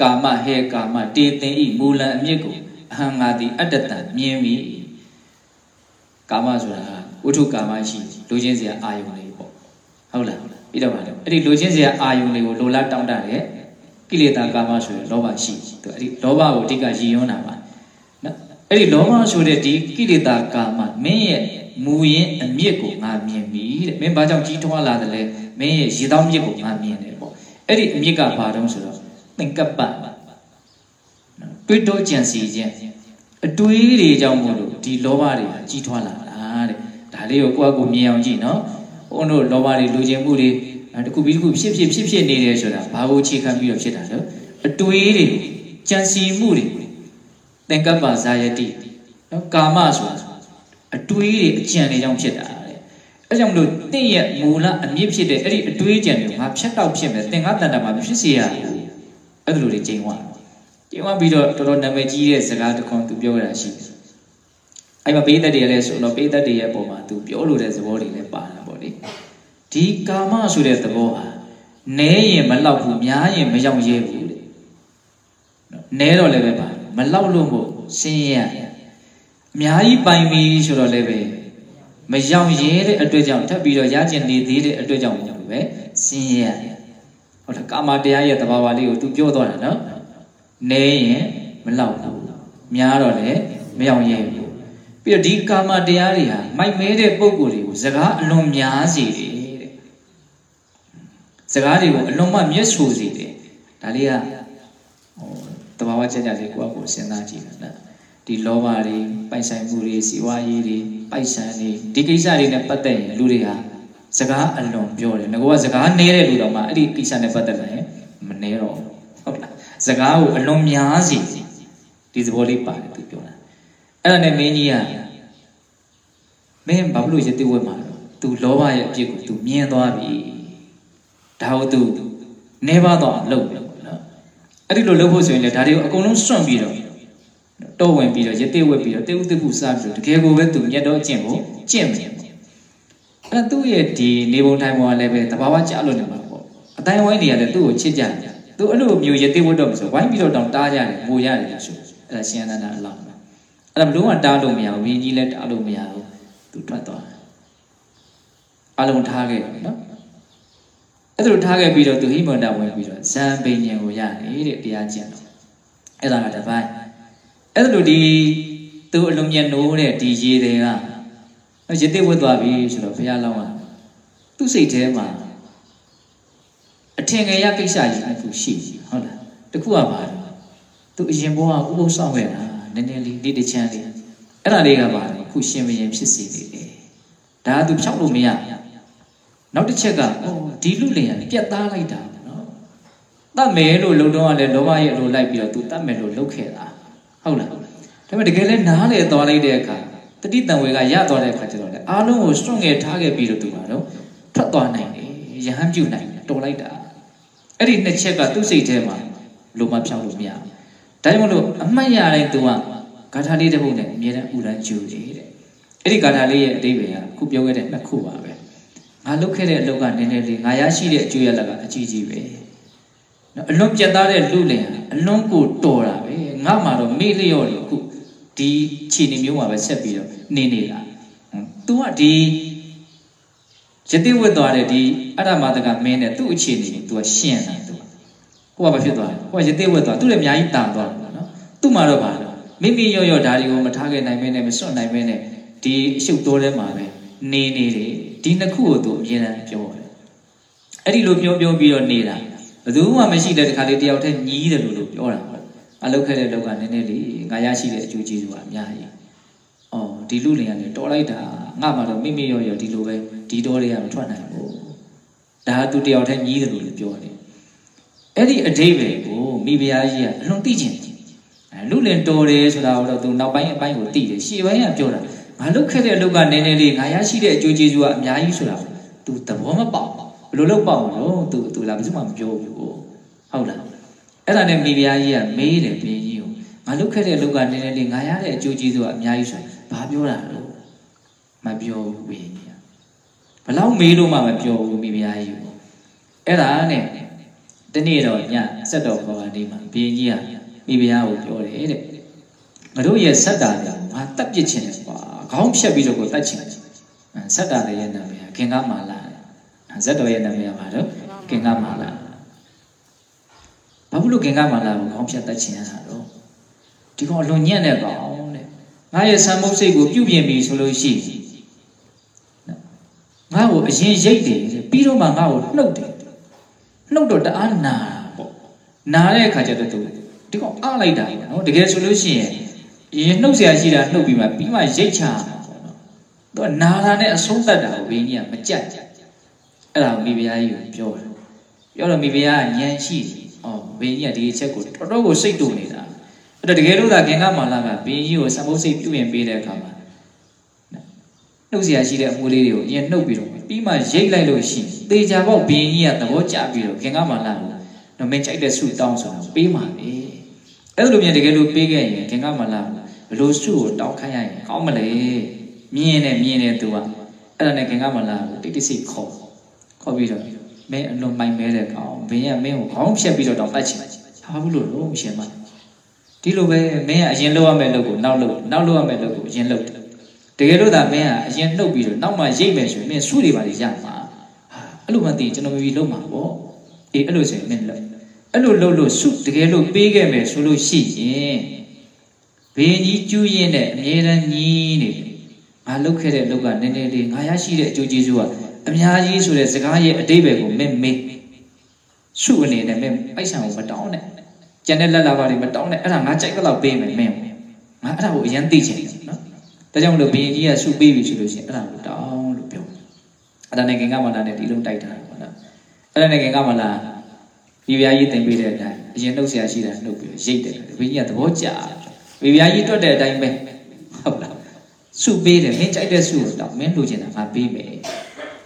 [SPEAKER 1] ကာမဟေကာမတေသင်ဤမူလံအမြစ်ကိုအဟံငါတိအတ္တတံမြင်ပြီကာမဆိုတာဝိထုကာမရှိလိုချင်စရာအာယုန်လေးပေါ့ဟုတ်လားပြီးတော့ပါလေအဲ့ဒီလိုချင်စရာအာယုန်လေးကိုလိုလားတောင်းတတဲ့ကိလေသာကာမဆိုရင်လောဘရှိသူအဲ့ဒီလောဘကိုအဓိကရည်ရွန်းတာပါနော်အဲ့ဒီလောဘဆိုတဲ့ဒီကိလေသာကာမမင်းရဲ့မူရင်းအမြစ်ကိုငါမြင်ပြီတဲ့မင်းဘာကြောင့်ကြီးထွားလာတယ်လဲ မင်းရဲ့ရေတောင်းမြစ်ကိုငါမြင်တယ်ပေါ့အဲ့ဒီအမြစ်ကဘာတုံးဆိုတော့သင်္ကပ္ပတွေးတောကြံစီခြင်းအတွေးတွေကြောင့်မို့လို့ဒီလောဘတွေကြီးထွားလာတာတဲ့ဒါလေးကိုကိုယ့်အကူမြင်အောင်ကြည့်နော်ဘုန်းတို့လောဘတွေလူချင်းမှုတွေတခုပြီးတခုဖြစ်ဖြစ်ဖြစ်ဖြစ်နေတယ်ဆိုတာဘာကိုအခြေခံပြီးတော့ဖြစ်တာလဲအတွေးတွေကြံစီမှုတွေသင်္ကပ္ပဇာယတိနော်ကာမဆိုတာအတွေးတွေအကြံတွေကြောင့်ဖြစ်တာတဲ့ အဲကြောင့်မလို့တင့်ရဲ့မူလအမြင့်ဖြစ်တဲ့အဲ့ဒီအတွေးကြံတွေငါဖြတ်တောက်ဖြစ်မယ်သင်္ကတန်တာမှာဖြစ်စီရအဲ့လိုတွေကျင်းသွားကျင်းသွားပြီးတော့တော်တော်နာမည်ကြီးတဲ့စကားတစ်ခွန်းသူပြောရတာရှိတယ်အဲ့မှာပေးသက်တွေလည်းဆိုတော့ပေးသက်တွေရဲ့ပုံမှာသူပြောလိုတဲ့သဘောတွေလည်းပါလာပေါ့လေဒီကာမဆိုတဲ့သဘောဟာနဲရင်မလောက်ဘူးများရင်မရောက်ရဲဘူးတဲ့နဲတော့လည်းပဲပါမလောက်လို့မို့ရှင်းရအများကြီးပိုင်ပြီဆိုတော့လည်းပဲ မရောက်ရဲတဲ့အတွက်ကြောင့်ထပ်ပြီးတော့ရကျင်နေသေးတဲ့အတွက်ကြောင့်ပဲဆင်းရဲရဟုတ်လားကာမတရားရဲ့သဘာဝလေးကိုသူပြောသွားတာနော်နဲရင်မလောက်ဘူးများတော့လည်းမရောက်ရဲဘူးပြီးတော့ဒီကာမတရားတွေဟာမိုက်မဲတဲ့ပုံကိုယ်တွေကိုစကားအလွန်များစေတယ်တဲ့စကားတွေကိုအလွန်မှမျက်ဆိုစေတယ်ဒါလေးကဟိုတဘာဝကြကြလေးကိုယ့်အကိုစဉ်းစားကြည့်တာနော် ဒီလောဘတွေပိုက်ဆိုင်မှုတွေစီဝါရေးတွေပိုက်ဆံတွေဒီကိစ္စတွေနဲ့ပတ်သက်ရင်လူတွေဟာစကားအလွန်ပြောတယ်ငါကစကားနဲတဲ့လူတော့မှအဲ့ဒီကိစ္စနဲ့ပတ်သက်လာရင်မနဲတော့ဟုတ်လားစကားကိုအလွန်များစီဒီသဘောလေးပါတယ်သူပြောတာအဲ့ဒါနဲ့မင်းကြီးကမင်းဘာလို့ရတိဝက်မှာတော့ तू လောဘရဲ့အပြစ်ကို तू မြင်သွားပြီဒါဟုတ် तू နေပါတော့လုပ်တယ်နော်အဲ့ဒီလိုလုပ်ဖို့ဆိုရင်လေဒါတွေကိုအကုန်လုံးစွန့်ပြီးတော့ တော့ဝင်ပြီးတော့ရတိဝက်ပြီးတော့တေဥတိပုစားပြီးတော့တကယ်ကိုပဲ तू မြတ်တော့အကျင့်ကိုကျင့်မယ်အဲ့သူ့ရဲ့ဒီနေပုံထိုင်ပုံကလည်းပဲတဘာဝကြလို့နေမှာပေါ့အတိုင်းဝိုင်းတွေကလည်းသူ့ကိုချစ်ကြတယ်သူအဲ့လိုမျိုးရတိဝတ်တော့မဆိုဝိုင်းပြီးတော့တောင်တားကြတယ်ငိုရတယ်လို့ဆိုအဲ့ဒါရှင်အနန္ဒအလောင်းအဲ့ဒါဘလို့မှတားလို့မရဘူးဘင်းကြီးလည်းတားလို့မရဘူးသူထွက်သွားတယ်အလုံးထားခဲ့နော်အဲ့ဒါလိုထားခဲ့ပြီးတော့သူဟိမန္တဝင်ပြီးတော့ဇံပင်ញံကိုရနေတဲ့တရားကျင့်တော့အဲ့ဒါကတပိုင်း အဲ့ဒါလိုဒီသူအလုံးမြတ်နိုးတဲ့ဒီရေတွေကရတိဝတ်သွားပြီဆိုတော့ဘုရားလောင်းကသူ့စိတ်ထဲမှာအထင်ငယ်ရကိစ္စကြီးတစ်ခုရှိဟုတ်လားတခုကပါတော့သူအရင်ဘဝဥပုသ်ဆောင်ခဲ့တာနည်းနည်းလေးဒီတချမ်းလေးအဲ့ဒါလေးကပါတော့ခုရှင်ဘရင်ဖြစ်စီနေတယ်ဒါကသူဖြောက်လို့မရနောက်တစ်ချက်ကအော်ဒီလူလင်ကပြတ်သားလိုက်တာနော်တတ်မယ်လို့လုံတော့ကလည်းလောဘရဲ့အလိုလိုက်ပြီးတော့သူတတ်မယ်လို့လုပ်ခဲ့တာ ဟုတ်လားဒါပေမဲ့တကယ်လဲနားလေသွားလိုက်တဲ့အခါတတိတံဝေကရသွားတဲ့အခါကျတော့လေအားလုံးကိုစွန့်ငယ်ထားခဲ့ပြီးတော့သူကတော့ထွက်သွားနိုင်တယ်ယဟန်ပြုတ်နိုင်တယ်တော်လိုက်တာအဲ့ဒီနှစ်ချက်ကသူ့စိတ်ထဲမှာလိုမဖြောင်းလို့မရဘူးဒါကြောင့်မလို့အမှတ်ရတိုင်းသူကဂါထာလေးတစ်ပုဒ်နဲ့အမြဲတမ်းဥရန်ကျူတယ်တဲ့အဲ့ဒီဂါထာလေးရဲ့အတိပ္ပယ်ကခုပြောခဲ့တဲ့နှစ်ခုပါပဲငါလုပ်ခဲ့တဲ့အလုပ်ကနည်းနည်းလေးငါရရှိတဲ့အကျိုးရလကအကြီးကြီးပဲနော် အလွန်ပြတ်သားတဲ့လူလင်အလွန်ကိုတော်တာပဲငါမှတော့မေ့လျော့တယ်ခုဒီခြေနေမျိုးမှာပဲဆက်ပြီးတော့နေနေတာ။ तू ကဒီယတိဝတ်သွားတဲ့ဒီအရမတကမင်းနဲ့သူ့အခြေအနေကို तू ကရှင်းတာ तू ဟိုကဘာဖြစ်သွားလဲဟိုကယတိဝတ်သွားသူလည်းအများကြီးတာသွားတယ်နော်သူ့မှာတော့ဘာလဲမိမိရော့ရော့ဓာရီကိုမထားခဲ့နိုင်မင်းနဲ့မစွန့်နိုင်မင်းနဲ့ဒီအရှုပ်တိုးထဲမှာပဲနေနေတယ်ဒီနှစ်ခုကို तू အမြဲတမ်းပြောတယ်အဲ့ဒီလိုပြောပြောပြီးတော့နေတာ ဘယ်သူမှမရှိတဲ့တခါလေးတယောက်တည်းညီးတယ်လို့လို့ပြောတာပေါ့အလုပ်ခဲ့တဲ့လောက်ကနည်းနည်းလေးငါရရှိတဲ့အကျိုးကျေးဇူးကအများကြီး။အော်ဒီလူလင်ကလည်းတော်လိုက်တာငါမှတော့မိမိရောရောဒီလိုပဲဒီတော်တွေကမထွက်နိုင်ဘူး။ဒါကသူတယောက်တည်းညီးတယ်လို့လည်းပြောတယ်။အဲ့ဒီအတိဘယ်ကိုမိဖုရားကြီးကအလွန်သိကျင်တယ်။အဲလူလင်တော်တယ်ဆိုတာတော့သူနောက်ပိုင်းအပိုင်းကိုသိတယ်။ရှေ့ပိုင်းကပြောတာငါလုပ်ခဲ့တဲ့အလုပ်ကနည်းနည်းလေးငါရရှိတဲ့အကျိုးကျေးဇူးကအများကြီးဆိုတာသူသဘောမပေါက် ဘယ်လိုလုပ်ပေါက်မလို့သူသူလာဘယ်သူမှမပြောဘူးဟုတ်လားအဲ့ဒါနဲ့မိဖုရားကြီးကမေးတယ်ဘင်းကြီးကိုငါလုပ်ခဲ့တဲ့လုပ်ကနည်းနည်းလေးငါရတဲ့အကျိုးကျေးဇူးကအများကြီးဆိုဘာပြောတာလို့မပြောဘူးဘင်းကြီးကဘလောက်မေးလို့မှမပြောဘူးမိဖုရားကြီးကိုအဲ့ဒါနဲ့တနေ့တော့ညဆက်တော်ခေါ်ကနေမှာဘင်းကြီးကမိဖုရားကိုပြောတယ်တဲ့ငါတို့ရဲ့ဆက်တာကငါတက်ပစ်ခြင်းတယ်ကွာခေါင်းဖြတ်ပြီးတော့ကိုတတ်ခြင်းဆက်တာရဲ့နာမည်ခင်ကမာလာ ဇက်တော်ရဲ့နာမည်ကဘာလို့ခင်ကမာလာဘာဖြစ်လို့ခင်ကမာလာကိုခေါင်းဖြတ်တတ်ခြင်းရတာတော့ဒီကောင်အလွန်ညံ့တဲ့ကောင်တဲ့ငါရဲ့ဆံမုတ်စိတ်ကိုပြုပြင်ပြီဆိုလို့ရှိငါ့ကိုအရင်ရိတ်တယ်ပြီးတော့မှငါ့ကိုနှုတ်တယ်နှုတ်တော့တအားနာပေါ့နာတဲ့အခါကျတော့သူဒီကောင်အားလိုက်တာနော်တကယ်ဆိုလို့ရှိရင်ရင်နှုတ်เสียရှိတာနှုတ်ပြီးမှပြီးမှရိတ်ချတာပေါ့နော်သူကနာတာနဲ့အဆုံးသတ်တာကိုဘင်းကြီးကမကြက် အဲ့ဒါမိဖုရားကြီးကိုပြောတယ်ပြောတော့မိဖုရားကဉာဏ်ရှိတယ်အော်ဘင်းကြီးကဒီအချက်ကိုတော်တော်ကိုစိတ်တူနေတာအဲ့တော့တကယ်လို့သာခင်ကမာလာကဘင်းကြီးကိုစံဖို့စိတ်ပြုရင်ပေးတဲ့အခါမှာနှုတ်เสียရှိတဲ့အမွေးလေးတွေကိုအရင်နှုတ်ပြီးတော့ပြီးမှရိတ်လိုက်လို့ရှိရင်သေချာပေါက်ဘင်းကြီးကသဘောကျပြီးတော့ခင်ကမာလာကိုတော့မင်းကြိုက်တဲ့ဆုတောင်းဆိုတာပေးမှာလေအဲ့လိုမျိုးတကယ်လို့ပေးခဲ့ရင်ခင်ကမာလာဘလို့ဆုကိုတောင်းခိုင်းရရင်ကောင်းမလဲမြင်နေမြင်နေသူကအဲ့ဒါနဲ့ခင်ကမာလာကိုတိတ်တိစိတ်ခေါ် ခေါ်ပြီးတော့မင်းအလွန်မိုင်မဲတဲ့ကောင်ဘင်းကမင်းကိုခေါင်းဖြတ်ပြီးတော့တောင်းပတ်ချင်ဟာဘူးလို့လို့ရှင်မဒီလိုပဲမင်းကအရင်လောက်ရမယ့်လုပ်ကိုနောက်လုပ်နောက်လုပ်ရမယ့်လုပ်ကိုအရင်လုပ်တယ်တကယ်လို့သာမင်းကအရင်နှုတ်ပြီးတော့နောက်မှရိတ်မယ်ဆိုရင်မင်းဆုတွေပါလေရမှာအဲ့လိုမှသိကျွန်တော်မပြီးလုပ်မှာပေါ့အေးအဲ့လိုဆိုရင်မင်းလုပ်အဲ့လိုလုပ်လို့ဆုတကယ်လို့ပေးခဲ့မယ်ဆိုလို့ရှိရင်ဘေးကြီးကျူးရင်နဲ့အမြဲတမ်းညီးနေတယ်ငါလုပ်ခဲ့တဲ့လောက်ကနည်းနည်းလေးငါရရှိတဲ့အကျိုးကျေးဇူးက အများကြီးဆိုတဲ့စကားရဲ့အတိတ်ပဲကိုမင်းမေးဆုအနေနဲ့မင်းပိုက်ဆံကိုမတောင်းနဲ့ကျန်တဲ့လက်လာပါတွေမတောင်းနဲ့အဲ့ဒါငါကြိုက်တော့ပေးမယ်မင်းငါအဲ့ဒါကိုအရင်သိချင်တယ်နော်ဒါကြောင့်မလို့ဘုရင်ကြီးကဆုပေးပြီဆိုလို့ရှိရင်အဲ့ဒါကိုတောင်းလို့ပြောအဲ့ဒါနဲ့ခင်ကမလာနဲ့ဒီလုံးတိုက်တာပေါ့နော်အဲ့ဒါနဲ့ခင်ကမလာဒီဗျာကြီးတင်ပေးတဲ့အတိုင်းအရင်နှုတ်ဆရာရှိတာနှုတ်ပြီးရိတ်တယ်ဘုရင်ကြီးကသဘောကျဘဗျာကြီးတွက်တဲ့အတိုင်းပဲဟုတ်လားဆုပေးတယ်မင်းကြိုက်တဲ့ဆုကိုတောင်းမင်းလိုချင်တာငါပေးမယ်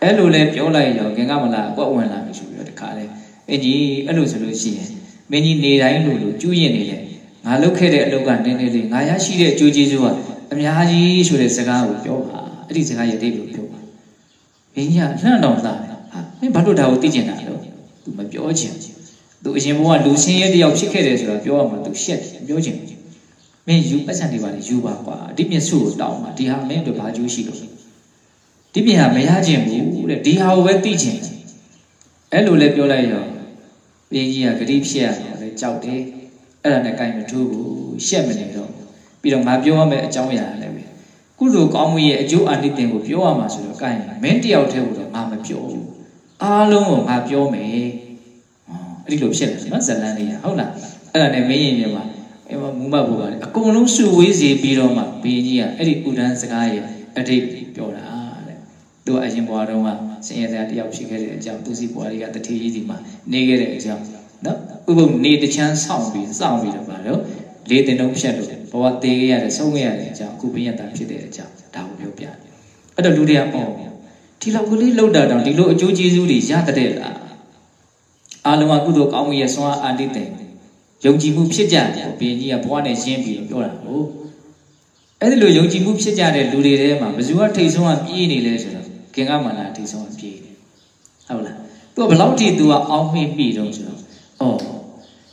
[SPEAKER 1] အဲ့လိုလဲပြောလိုက်ရောခင်ကမလာပွက်ဝင်လာပြီဆိုပြီးတော့တခါလဲအင်းကြီးအဲ့လိုဆိုလို့ရှိရင်မင်းကြီးနေတိုင်းလို့လို့ကျူးရင်နေလေငါလုပ်ခဲ့တဲ့အလုပ်ကနည်းနည်းလေးငါရရှိတဲ့အကျိုးကျေးဇူးကအများကြီးဆိုတဲ့စကားကိုပြောပါအဲ့ဒီစကားရဲ့အတိတ်ကိုပြောပါမင်းကြီးကလှမ်းတော်သားဟာမင်းဘာလို့ဒါကိုသိကျင်တာလဲသူမပြောချင်သူအရင်ဘဝလူဆင်းရဲတယောက်ဖြစ်ခဲ့တယ်ဆိုတာပြောရမှာသူရှက်တယ်ပြောချင်မင်းယူပတ်စံတွေပါလေယူပါကွာဒီမျက်စုကိုတောင်းပါဒီဟာမင်းတို့ဘာကျိုးရှိလို့ ဒီပြင်ဟာမရခြင်းဘူးဘူးတဲ့ဒီဟာကိုပဲသိချင်တယ်အဲ့လိုလဲပြောလိုက်ရောဘင်းကြီးကဂတိဖြစ်ရတယ်လေကြောက်တယ်အဲ့ဒါနဲ့ကြိုင်မထူးဘူးရှက်မနေတော့ပြီးတော့ငါပြောရမယ့်အကြောင်းအရာလည်းပဲကုသိုလ်ကောင်းမှုရဲ့အကျိုးအာနိသင်ကိုပြောရမှာဆိုတော့ကြိုင်မင်းတယောက်တည်းကိုတော့ငါမပြောဘူးအားလုံးကိုငါပြောမယ်ဟောအဲ့ဒီလိုဖြစ်တယ်နော်ဇလန်းလေးဟုတ်လားအဲ့ဒါနဲ့မင်းရင်ပြမှာအဲ့မှာမူမဘုရားလေအကုန်လုံးစုဝေးစီပြီးတော့မှဘင်းကြီးကအဲ့ဒီဥဒန်းစကားရဲ့အတိတ်ပြောတာတဲ့ သူကအရင်ဘွားတုန်းကဆင်းရဲတဲ့တယောက်ဖြစ်ခဲ့တဲ့အကြောင်းသူစီဘွားတွေကတထေးကြီးဒီမှာနေခဲ့တဲ့အကြောင်းနော်ဥပုပ်နေတချမ်းဆောင်ပြီးစောင့်ပြီးတော့ပါတော့လေးတင်တုံးဖြတ်လို့ဘဝသေးခဲ့ရတယ်ဆုံးခဲ့ရတဲ့အကြောင်းအခုဘင်းရတာဖြစ်တဲ့အကြောင်းဒါကိုပြောပြတယ်အဲ့တော့လူတွေကပေါ့ဒီလောက်ကလေးလှုပ်တာတောင်ဒီလိုအကျိုးကျေးဇူးတွေရတဲ့လားအာလုံးကကုသိုလ်ကောင်းမှုရဲ့ဆွမ်းအာတိတဲ့ယုံကြည်မှုဖြစ်ကြတယ်ဘင်းကြီးကဘဝနဲ့ရင်းပြီးပြောတာဟုတ်အဲ့ဒီလိုယုံကြည်မှုဖြစ်ကြတဲ့လူတွေထဲမှာဘယ်သူကထိတ်ဆုံးကပြေးနေလဲဆိုတော့ ကင်္ဂမန္နာဒီဆုံးအပြည့်တယ်ဟုတ်လားသူကဘလောက်ထိသူကအောင်းမိပြီတော့ဆိုတော့အော်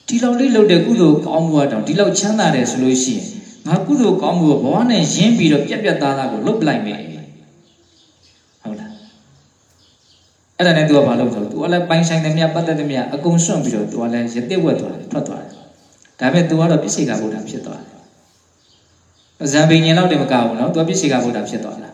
[SPEAKER 1] ဒီလောက်လေးလုပ်တဲ့ကုသိုလ်ကောင်းမှုကတော့ဒီလောက်ချမ်းသာတယ်ဆိုလို့ရှိရင်ငါကုသိုလ်ကောင်းမှုကိုဘဝနဲ့ရင်းပြီးတော့ပြက်ပြက်သားသားကိုလုပ်ပလိုက်မယ်ဟုတ်လားအဲ့ဒါနဲ့သူကဘာလုပ်ဆိုတော့သူကလည်းပိုင်းဆိုင်တဲ့မြတ်ပတ်သက်တဲ့မြတ်အကုန်စွန့်ပြီးတော့သူကလည်းရတိဝက်သွားတယ်ထွက်သွားတယ်ဒါပေမဲ့သူကတော့ပြည့်စုံကဗုဒ္ဓဖြစ်သွားတယ်ဇံပင်ញင်လောက်တည်းမကဘူးနော်သူကပြည့်စုံကဗုဒ္ဓဖြစ်သွားတာ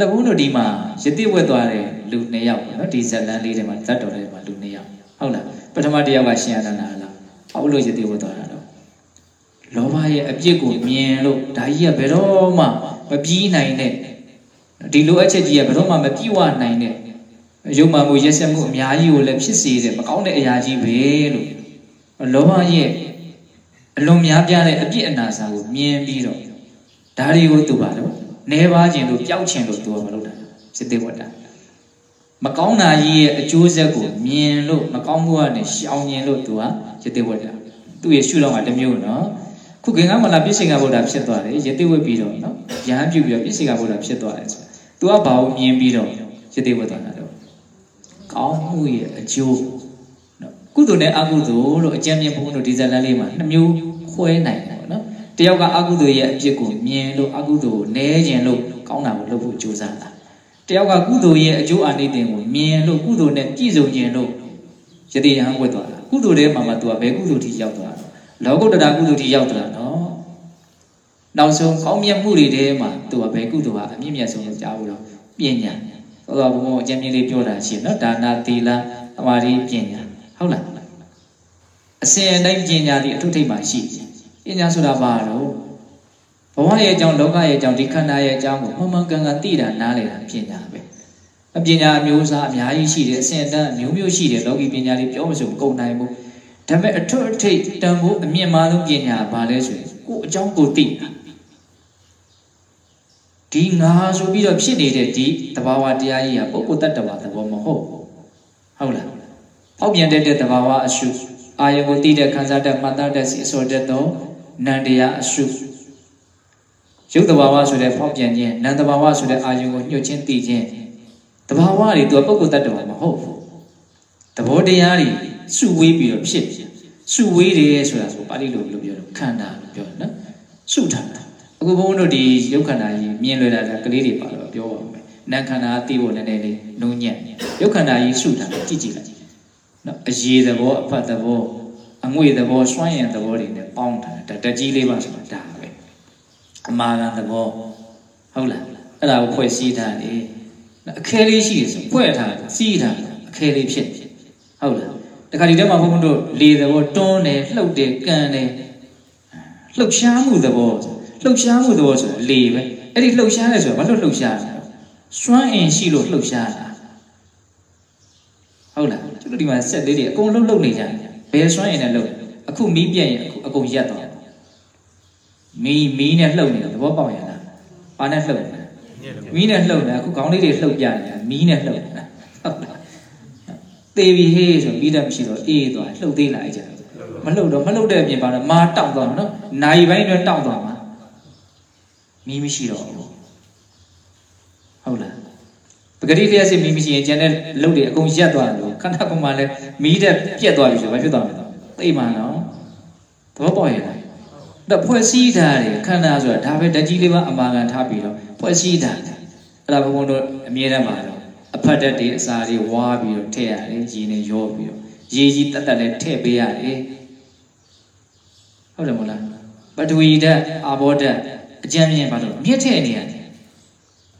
[SPEAKER 1] တော့ဘုန်းတို့ဒီမှာရတိဝက်သွားတဲ့လူနှစ်ယောက်ပေါ့နော်ဒီဇလန်လေးတွေမှာဇတ်တော်လေးတွေမှာလူနှစ်ယောက်ဟုတ်လားပထမတစ်ယောက်ကရှင်အနန္ဒာလားဘာလို့ရတိဝက်သွားတာတော့လောဘရဲ့အပြစ်ကိုမြင်လို့ဒါကြီးကဘယ်တော့မှမပြီးနိုင်တဲ့ဒီလိုအချက်ကြီးကဘယ်တော့မှမပြည့်ဝနိုင်တဲ့ရုပ်မှမှုရက်ဆက်မှုအများကြီးကိုလည်းဖြစ်စေတယ်မကောင်းတဲ့အရာကြီးပဲလို့လောဘရဲ့အလွန်များပြားတဲ့အပြစ်အနာစာကိုမြင်ပြီးတော့ဒါတွေကိုသူပါတော့ နေပါခြင်းလို့ပျောက်ခြင်းလို့သူကမလုပ်တာစိတ်သေးဝတ်တာမကောင်းတာကြီးရဲ့အကျိုးဆက်ကိုမြင်လို့မကောင်းမှုကနေရှောင်ခြင်းလို့သူကစိတ်သေးဝတ်တာသူ့ရဲ့ရှုတော့ကတစ်မျိုးနော်ခုခင်ကမလာပြည့်စင်ကဗုဒ္ဓဖြစ်သွားတယ်ရတိဝတ်ပြီးတော့နော်ရဟန်းပြုပြီးတော့ပြည့်စင်ကဗုဒ္ဓဖြစ်သွားတယ်ဆိုသူကဘာကိုမြင်ပြီးတော့ရတိဝတ်သွားတာတော့ကောင်းမှုရဲ့အကျိုးနော်ကုသိုလ်နဲ့အကုသိုလ်လို့အကျဉ်းမြင်ဘုန်းတို့ဒီဇလန်လေးမှာနှစ်မျိုးခွဲနိုင် တယ်နော်တယောက်ကအကုသိုလ်ရဲ့အပြစ်ကိုမြင်လို့အကုသိုလ်ကိုနဲခြင်းလို့ကောင်းတာကိုလုပ်ဖို့ကြိုးစားတာတယောက်ကကုသိုလ်ရဲ့အကျိုးအာနိသင်ကိုမြင်လို့ကုသိုလ်နဲ့ပြည့်စုံခြင်းလို့ယတိယဟန်ဝတ်သွားတာကုသိုလ်ထဲမှာမှသူကဘယ်ကုသိုလ်ထိရောက်သွားတာလောကုတ္တရာကုသိုလ်ထိရောက်သွားတာနော်နောက်ဆုံးကောင်းမြတ်မှုတွေထဲမှာသူကဘယ်ကုသိုလ်ဟာအမြင့်မြတ်ဆုံးလို့ကြားဖို့တော့ပညာသောတော်ဘုံဘုံအကျဉ်းမြင့်လေးပြောတာရှိနော်ဒါနာသီလသမာဓိပညာဟုတ်လားအစဉ်အတိုင်းပညာဒီအထုထိပ်မှာရှိတယ် ပညာဆိုတာဘာတော့ဘဝရဲ့အကြောင်းလောကရဲ့အကြောင်းဒီခန္ဓာရဲ့အကြောင်းကိုမှန်မှန်ကန်ကန်သိတာနားလည်တာပညာပဲအပညာအမျိုးအစားအများကြီးရှိတယ်အစဉ်အတန်းအမျိုးမျိုးရှိတယ်လောကီပညာတွေပြောမစုံကုန်နိုင်ဘူးဒါပေမဲ့အထွတ်အထိပ်တန်ဖို့အမြင့်မားဆုံးပညာဘာလဲဆိုရင်ကိုယ်အကြောင်းကိုသိတာဒီငါဆိုပြီးတော့ဖြစ်နေတဲ့ဒီတဘာဝတရားကြီးဟာပုဂ္ဂိုလ်တ attva သဘောမဟုတ်ဟုတ်လားပေါက်ပြန်တဲ့တဘာဝအရှုအာယုကိုသိတဲ့ခံစားတဲ့မှတ်သားတဲ့စီအစောတဲ့တော့ နန္တရားအရှုရုပ်တဘာဝဆိုတဲ့ဖောက်ပြန်ခြင်းနန္တဘာဝဆိုတဲ့အာယုကိုညှို့ချင်းသိခြင်းတဘာဝတွေသူကပုဂ္ဂိုလ်တ attva မဟုတ်ဘူးသဘောတရားတွေစုဝေးပြီးတော့ဖြစ်စုဝေးတယ်ဆိုတာဆိုပါဠိလိုပြောပြောခန္ဓာလို့ပြောတယ်နော်စုထားတာအခုဘုန်းတို့ဒီရုပ်ခန္ဓာကြီးမြင်လွယ်တာကလေးတွေပါတော့ပြောပါမယ်နာခန္ဓာသိဖို့နည်းနည်းလေးနှုံညံ့ရုပ်ခန္ဓာကြီးစုထားကြည့်ကြည့်လိုက်နော်အရေးသဘောအဖတ်သဘော အငွေသဘောစွန့်ရင်သဘောတွေနဲ့ပေါင်းထားတာတက်ကြီးလေးပါဆိုတာဒါပဲအမာခံသဘောဟုတ်လားအဲ့ဒါကိုဖွဲ့စည်းထားတယ်အခဲလေးရှိတယ်ဆိုဖွဲ့ထားတာစီးထားတာအခဲလေးဖြစ်ဟုတ်လားတခါဒီထဲမှာဘုန်းဘုန်းတို့လေသဘောတွန်းတယ်လှုပ်တယ်ကန်တယ်လှုပ်ရှားမှုသဘောလှုပ်ရှားမှုသဘောဆိုတာလေပဲအဲ့ဒီလှုပ်ရှားတယ်ဆိုတာဘာလို့လှုပ်ရှားလဲစွမ်းအင်ရှိလို့လှုပ်ရှားတာဟုတ်လားကျွန်တော်ဒီမှာဆက်လေးတွေအကုန်လုံးလှုပ်နေကြတယ် ဘယ်စွမ်းအင်နဲ့လှုပ်အခုမီးပြက်ရင်အခုအကုန်ရက်သွားမီးမီးနဲ့လှုပ်နေတာသဘောပေါက်ရလားဘာနဲ့လှုပ်လဲမီးနဲ့လှုပ်နေတာအခုခေါင်းလေးတွေလှုပ်ပြနေတာမီးနဲ့လှုပ်နေတာဟုတ်လားသေပြီဟေးဆိုပြီးတော့မရှိတော့အေးသွားလှုပ်သေးလာကြတယ်မလှုပ်တော့မလှုပ်တဲ့အပြင်ပါတော့မာတောက်သွားမှာနော်နိုင်ပိုင်းတွေတောက်သွားမှာမီးမရှိတော့ဘူးဟုတ်လားပ ဂတိလျှက်စစ်မီးမရှိရင်ကျန်တဲ့လှုပ်တွေအကုန်ရက်သွားတယ်ခန္ဓာကိုယ်မှာလည်းမီးတဲ့ပြက်သွားပြီဆိုဘာဖြစ်သွားမလဲသိမှန်တော့သဘောပေါက်ရဲ့လားတော့ဖွဲ့စည်းထားတယ်ခန္ဓာဆိုတာဒါပဲဓာကြီးလေးပါအမာခံထားပြီးတော့ဖွဲ့စည်းထားတယ်အဲ့ဒါဘုံဘုံတို့အမြဲတမ်းပါတော့အဖတ်တက်တွေအစာတွေဝါပြီးတော့ထည့်ရတယ်ရေနဲ့ရောပြီးတော့ရေကြီးတက်တက်လည်းထည့်ပေးရတယ်ဟုတ်တယ်မို့လားပထဝီဓာတ်အာဘောဓာတ်အကျဉ်းမြင်ပါလို့မြင့်ထည့်နေရတယ်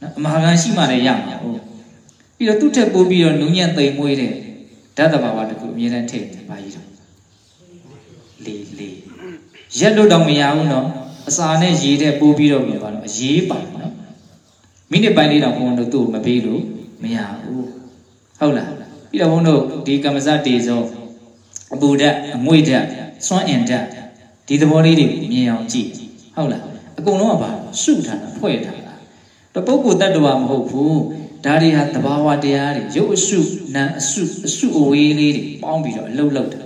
[SPEAKER 1] နော်အမှားကန်ရှိမှလည်းရမှာဟုတ် ပြီးတော့သူ့ထက်ပိုးပြီးတော့နူးညံ့သိမ်မွေးတဲ့ဓာတ်တဘာဝတခုအမြဲတမ်းထည့်နေပါကြီးတော့လေးလေးရက်လို့တော့မရဘူးနော်အစာနဲ့ရေတဲ့ပိုးပြီးတော့ပြန်ပါတော့အရေးပါနော်မိနစ်ပိုင်းလေးတော့ဘုန်းတို့သူ့ကိုမပေးလို့မရဘူးဟုတ်လားပြီးတော့ဘုန်းတို့ဒီကမ္မဇတေဇောအပူဓာတ်အငွေ့ဓာတ်စွမ်းအင်ဓာတ်ဒီသဘောလေးတွေမြင်အောင်ကြည့်ဟုတ်လားအကုန်လုံးကပါစုထားတာဖွဲ့ထားတာတော့ပုဂ္ဂိုလ်တ attva မဟုတ်ဘူး ဒါတွေဟာသဘာဝတရားတွေရုပ်အစုနာအစုအစုအဝေးလေးတွေပေါင်းပြီးတော့အလုံးလုံးတာ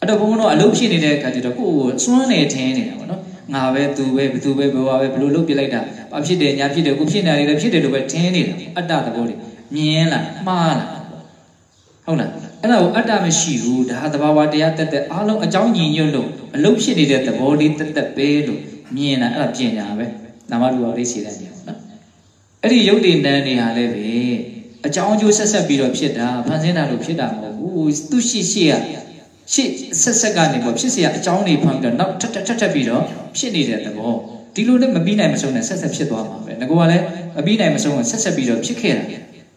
[SPEAKER 1] အဲ့တော့ဘုန်းဘုန်းတို့အလုပ်ဖြစ်နေတဲ့အခါကျတော့ကိုယ့်ကိုစွမ်းနေထင်းနေတာပေါ့နော်ငါပဲသူပဲဘသူပဲဘဝပဲဘလို့လုပ်ပြလိုက်တာဘာဖြစ်တယ်ညာဖြစ်တယ်ကိုဖြစ်နေတယ်လည်းဖြစ်တယ်လို့ပဲထင်းနေတာအတ္တသဘောတွေမြင်လားမှားလားဟုတ်လားအဲ့ဒါကိုအတ္တမရှိဘူးဒါဟာသဘာဝတရားတက်တက်အားလုံးအကြောင်းညီညွတ်လို့အလုပ်ဖြစ်နေတဲ့သဘောလေးတက်တက်ပဲလို့မြင်တာအဲ့ဒါပညာပဲနာမရူပလေးခြေတန်းနေအောင်နော် အဲ့ဒီရုပ်တည်နန်းနေဟာလည်းပဲအကြောင်းအကျိုးဆက်ဆက်ပြီးတော့ဖြစ်တာဖန်ဆင်းတာလို့ဖြစ်တာမဟုတ်ဘူးသူရှိရှိရရှေ့ဆက်ဆက်ကနေပေါ့ဖြစ်เสียအကြောင်းတွေဖန်ပြီးတော့နောက်ထပ်ထပ်ထပ်ပြီးတော့ဖြစ်နေတဲ့သဘောဒီလိုနဲ့မပြီးနိုင်မဆုံးနဲ့ဆက်ဆက်ဖြစ်သွားမှာပဲငကောကလည်းမပြီးနိုင်မဆုံးကဆက်ဆက်ပြီးတော့ဖြစ်ခဲ့တာ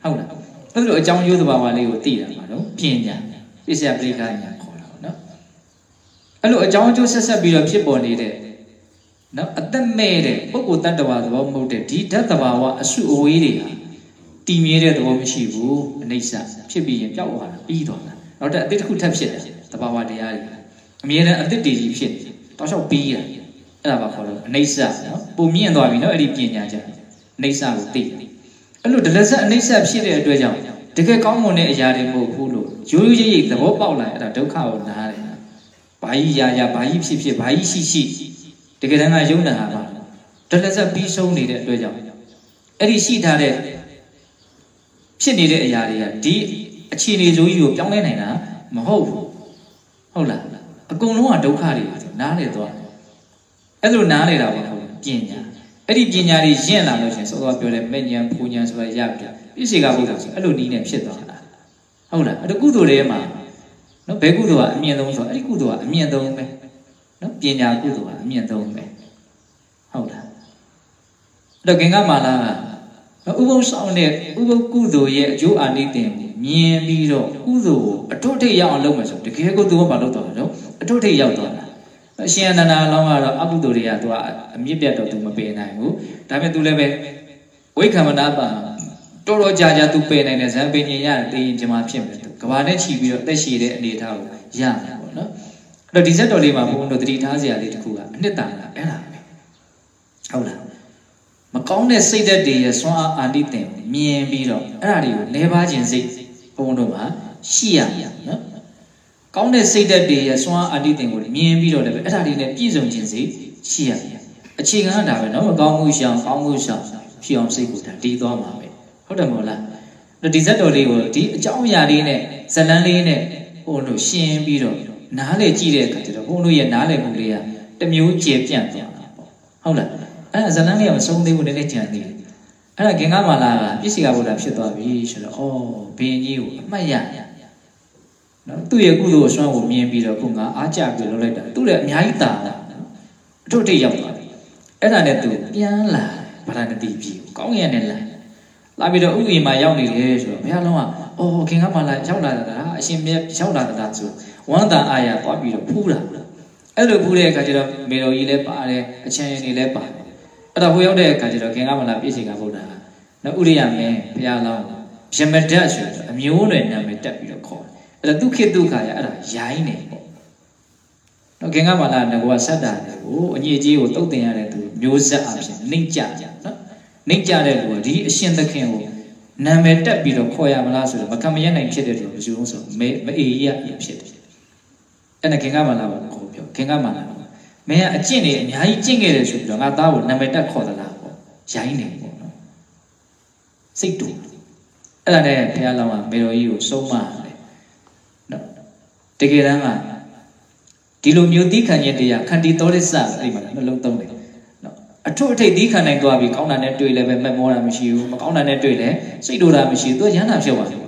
[SPEAKER 1] ဟုတ်လားအဲ့လိုအကြောင်းရိုးသဘာဝလေးကိုသိတာမှာတော့ပညာပြည့်စရာပရိက္ခညာခေါ်တာပေါ့နော်အဲ့လိုအကြောင်းအကျိုးဆက်ဆက်ပြီးတော့ဖြစ်ပေါ်နေတဲ့ နော်အသက်မဲ့တဲ့ပုဂ္ဂိုလ်တ attva သဘောမဟုတ်တဲ့ဒီဓာတ်သဘာဝအစုအဝေးတွေဟာတည်မြဲတဲ့သဘောမရှိဘူးအနိစ္စဖြစ်ပြီးရင်ပျောက်သွားတာပြီးသွားတာနောက်တစ်အသစ်တစ်ခုထပ်ဖြစ်တယ်သဘာဝတရားတွေအမြဲတမ်းအသစ်တည်ကြီးဖြစ်နေတောက်လျှောက်ပြီးရအဲ့ဒါပါခေါ်လို့အနိစ္စနော်ပုံမြင့်သွားပြီနော်အဲ့ဒီပညာချက်အနိစ္စကိုသိတယ်အဲ့လိုဒလဆက်အနိစ္စဖြစ်တဲ့အတွက်ကြောင့်တကယ်ကောင်းမွန်တဲ့အရာတွေမဟုတ်ဘူးလို့ရိုးရိုးရိပ်ရိပ်သဘောပေါက်လာအဲ့ဒါဒုက္ခကိုနားတယ်ဘာကြီးရာရာဘာကြီးဖြစ်ဖြစ်ဘာကြီးရှိရှိတ ကယ်တမ်းကယုံနာပါဒလဆက်ပြီးဆုံးနေတဲ့အတွက်ကြောင့်အဲ့ဒီရှိထားတဲ့ဖြစ်နေတဲ့အရာတွေကဒီအခြေအနေဆိုကြီးကိုပြောင်းလဲနိုင်တာမဟုတ်ဘူးဟုတ်လားအကုန်လုံးကဒုက္ခတွေပါနားလေတော့အဲ့လိုနားလေတာပါဟုတ်ပညာအဲ့ဒီပညာတွေရင့်လာလို့ရှင်စောစောပြောတဲ့မဲ့ဉဏ်ဖူဉဏ်ဆိုတာရပြီပြည့်စေကဘုရားဆိုအဲ့လိုနီးနေဖြစ်သွားတာဟုတ်လားအဲ့ဒါကုသိုလ်တွေမှာနော်ဘယ်ကုသိုလ်ကအမြင့်ဆုံးဆိုအဲ့ဒီကုသိုလ်ကအမြင့်ဆုံးပဲ နော်ပညာကုသိုလ်ကအမြင့်ဆုံးပဲဟုတ်လားအဲ့တော့ဂင်္ဂမာလာကဥပုံဆောင်တဲ့ဥပုံကုသိုလ်ရဲ့အကျိုးအာနိသင်ကိုမြင်ပြီးတော့ကုသိုလ်ကိုအထွတ်ထိပ်ရောက်အောင်လုပ်မယ်ဆိုတကယ်ကိုသူကမလုပ်တော့ဘူးအထွတ်ထိပ်ရောက်သွားတာအရှင်အနန္ဒာလောင်းကတော့အကုသိုလ်တွေကသူကအမြင့်ပြတ်တော့သူမပယ်နိုင်ဘူးဒါပေမဲ့သူလည်းပဲဝိက္ခမနာပါတော်တော်ကြာကြာသူပယ်နိုင်တဲ့ဇံပင်ញင်ရတယ်တေရင်ဂျမာဖြစ်မယ်ကဘာနဲ့ခြီးပြီးတော့တက်ရှိတဲ့အနေအထားကိုရမယ်ပေါ့နော်အဲ့ တော့ဒီဇက်တော်လေးမှာဘုန်းတော်တတိထားစရာလေးတစ်ခုကအနှစ်သာရအဲ့ဒါပဲဟုတ်လားမကောင်းတဲ့စိတ်ဓာတ်တွေရဲ့စွမ်းအားအာနိသင်မြင်ပြီးတော့အဲ့ဒါတွေကိုလဲပါခြင်းစိတ်ဘုန်းတော်မှာရှိရနော်ကောင်းတဲ့စိတ်ဓာတ်တွေရဲ့စွမ်းအားအာနိသင်ကိုမြင်ပြီးတော့လည်းအဲ့ဒါတွေနဲ့ပြည့်စုံခြင်းစိတ်ရှိရအခြေခံကဒါပဲနော်မကောင်းမှုရှောင်ကောင်းမှုရှောင်ဖြစ်အောင်စိတ်ကိုဒါတည်သွားမှာပဲဟုတ်တယ်မဟုတ်လားဒီဇက်တော်လေးကိုဒီအကြောင်းအရာလေးနဲ့ဇလန်းလေးနဲ့ဟိုတို့ရှင်းပြီးတော့ နားလေကြည့်တဲ့အခါကျတော့ဘုန်းတို့ရဲ့နားလေမှုလေးကတမျိုးကျေပြန့်ပြန်တာပေါ့ဟုတ်လားအဲ့ဒါဇလန်းလေးကမဆုံးသေးဘူးနည်းနည်းကြံသေးတယ်အဲ့ဒါဂင်္ဂမာလာကပြည့်စီကဘုရားဖြစ်သွားပြီဆိုတော့အော်ဘင်းကြီးကိုအမှတ်ရနော်သူ့ရဲ့ကုသိုလ်အစွမ်းကိုမြင်ပြီးတော့ခုငါအားကြပြီးလုပ်လိုက်တာသူ့လည်းအများကြီးတာတာအထုထိတ်ရောက်သွားပြီအဲ့ဒါနဲ့သူပြန်လာဗလာနတိပြီကောင်းရနဲ့လာလာပြီးတော့ဥအိမ်မှာရောက်နေတယ်ဆိုတော့ဘုရားလုံးကအော်ခင်ကမှလာရောက်လာတာအရှင်မြတ်ရောက်လာတာဆို ဝမ်းသာအာရသွားပြီးတော့ဖူးတာအဲ့လိုဖူးတဲ့အခါကျတော့မေတော်ကြီးလည်းပါတယ်အချမ်းရင်တွေလည်းပါတယ်အဲ့တော့ဟိုရောက်တဲ့အခါကျတော့ခင်ကမှလာပြည့်စုံကဗုဒ္ဓနော်ဥရိယမင်းဘုရားလောင်းယမဒတ်ဆိုတော့အမျိုးနဲ့နာမည်တက်ပြီးတော့ခေါ်တယ်အဲ့တော့ဒုက္ခဒုက္ခရအဲ့ဒါရိုင်းနေပေါ့နော်ခင်ကမှလာငကောကဆက်တာတယ်ကိုအညစ်အကြေးကိုတုတ်တင်ရတဲ့သူမျိုးဆက်အဖြစ်နှိမ့်ကြကြနော်နှိမ့်ကြတဲ့လူကဒီအရှင်သခင်ကိုနာမည်တက်ပြီးတော့ခေါ်ရမလားဆိုတော့မကမရနိုင်ဖြစ်တဲ့လူမရှိဘူးဆိုမေမအေးရဖြစ်တယ် အဲ့ဒါခင်ကမှလာပါခေါ်ပြောခင်ကမှလာမင်းကအကျင့်တွေအများကြီးကျင့်ခဲ့တယ်ဆိုပြီးတော့ငါသားကိုနာမည်တက်ခေါ်သလားပေါ့ရိုင်းနေပေါ့နော်စိတ်တူအဲ့ဒါနဲ့ဘုရားလောင်းကမေတော်ကြီးကိုစုံးမတယ်နော်တကယ်တမ်းကဒီလိုမျိုးသီးခံခြင်းတရားခန္တီတော်ရစ်စအဲ့မှာနှလုံးသုံးတယ်နော်အထွတ်အထိပ်သီးခံနိုင်သွားပြီကောင်းတာနဲ့တွေ့လည်းပဲမက်မောတာမရှိဘူးမကောင်းတာနဲ့တွေ့လည်းစိတ်တို့တာမရှိဘူးသူရဟန္တာဖြစ်သွားတယ်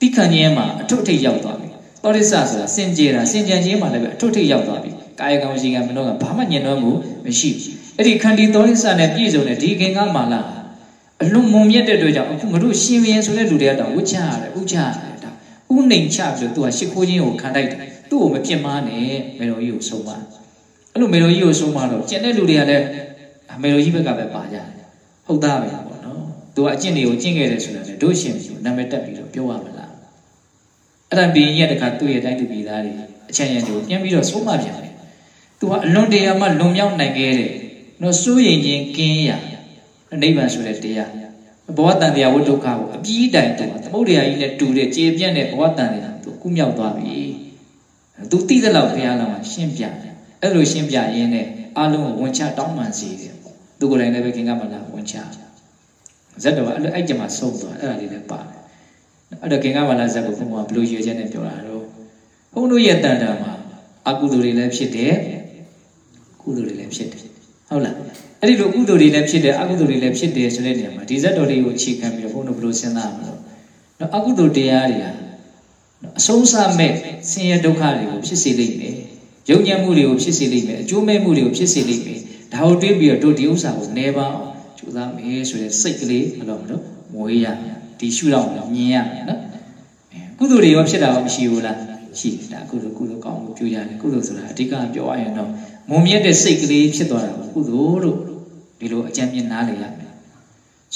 [SPEAKER 1] သီးခံခြင်းမှာအထွတ်အထိပ်ရောက်သွား ပြီသောရိစ္ဆဆိုတာစင်ကြယ်တာစင်ကြယ်ခြင်းမှာလည်းပဲအထွတ်အထိပ်ရောက်သွားပြီကာယကံဝစီကံမနောကဘာမှညင်တော့မှုမရှိဘူးအဲ့ဒီခန္တီသောရိစ္ဆနဲ့ပြည့်စုံတဲ့ဒီခင်ကမာလာအလွန်မုံမြတ်တဲ့အတွက်ကြောင့်အခုငါတို့ရှင်ဘရင်ဆိုတဲ့လူတွေကတော့ဝှချရတယ်ဥချရတယ်ဒါဥနှိမ်ချပြီးတော့သူကရှ िख ိုးခြင်းကိုခံတိုက်တယ်သူ့ကိုမပြစ်မှားနဲ့မေတော်ကြီးကိုဆုံးပါအဲ့လိုမေတော်ကြီးကိုဆုံးမတော့ကျန်တဲ့လူတွေကလည်းမေတော်ကြီးဘက်ကပဲပါကြတယ်ဟုတ်သားပဲပေါ့နော်သူကအကျင့်တွေကိုကျင့်ခဲ့တယ်ဆိုတာလေတို့ရှင်ကိုနာမည်တက်ပြီးတော့ပြောရမလား အဲ့ဒါဘီရင်ရဲ့တခါသူ့ရဲ့တိုင်းသူပြည်သားတွေအချမ်းရံတွေကိုပြန်ပြီးတော့ဆုံးမပြန်တယ်သူကအလွန်တရာမှလွန်မြောက်နိုင်ခဲ့တဲ့နော်စိုးရင်ချင်းကင်းရနိဗ္ဗာန်ဆိုတဲ့တရားဘဝတန်တရားဝိဒုက္ခကိုအပြီးတိုင်တူသမုဒ္ဒရာကြီးနဲ့တူတဲ့ကျေပြန့်တဲ့ဘဝတန်တရားသူကုမြောက်သွားပြီသူသိတဲ့လောက်ဘုရားလာမှာရှင်းပြတယ်အဲ့လိုရှင်းပြရင်းနဲ့အလုံးကိုဝန်ချတောင်းပန်စေတယ်သူကိုယ်တိုင်လည်းပဲခင်ကမလာဝန်ချဇက်တော်ကအဲ့လိုအဲ့ကြမှာဆုံးသွားအဲ့ဒါလေးလည်းပါတယ် အဲ့တော့ခင်ကမလာဇက်ကိုဘုရားဘလို့ရည်ချက်နဲ့ပြောတာတော့ဘုန်းတို့ရဲ့တန်တာမှာအကုသိုလ်တွေလည်းဖြစ်တယ်ကုသိုလ်တွေလည်းဖြစ်တယ်ဟုတ်လားအဲ့ဒီလိုကုသိုလ်တွေလည်းဖြစ်တယ်အကုသိုလ်တွေလည်းဖြစ်တယ်ဆိုတဲ့နေရာမှာဒီဇက်တော်လေးကိုအခြေခံပြီးတော့ဘုန်းတို့ဘလို့စဉ်းစားမှာလို့နော်အကုသိုလ်တရားတွေဟာအဆုံးစမဲ့ဆင်းရဲဒုက္ခတွေကိုဖြစ်စေလိမ့်မယ်ယုံညံ့မှုတွေကိုဖြစ်စေလိမ့်မယ်အကျိုးမဲ့မှုတွေကိုဖြစ်စေလိမ့်မယ်ဒါကိုတွေးပြီးတော့တို့ဒီဥစ္စာကိုနေပါအောင်ကြိုးစားမယ်ဆိုတဲ့စိတ်ကလေးမလို့မလို့မွေးရ ဒီရှုတော့မြင်ရမယ်နော်ကုသိုလ်တွေရောဖြစ်တာရောမရှိဘူးလားရှိတာကုသိုလ်ကုသိုလ်ကောင်းမှုပြုရတယ်ကုသိုလ်ဆိုတာအဓိကပြောရရင်တော့မုံမြတ်တဲ့စိတ်ကလေးဖြစ်သွားတာကိုကုသိုလ်လို့ဒီလိုအကြံမြင်နားလည်ရမယ်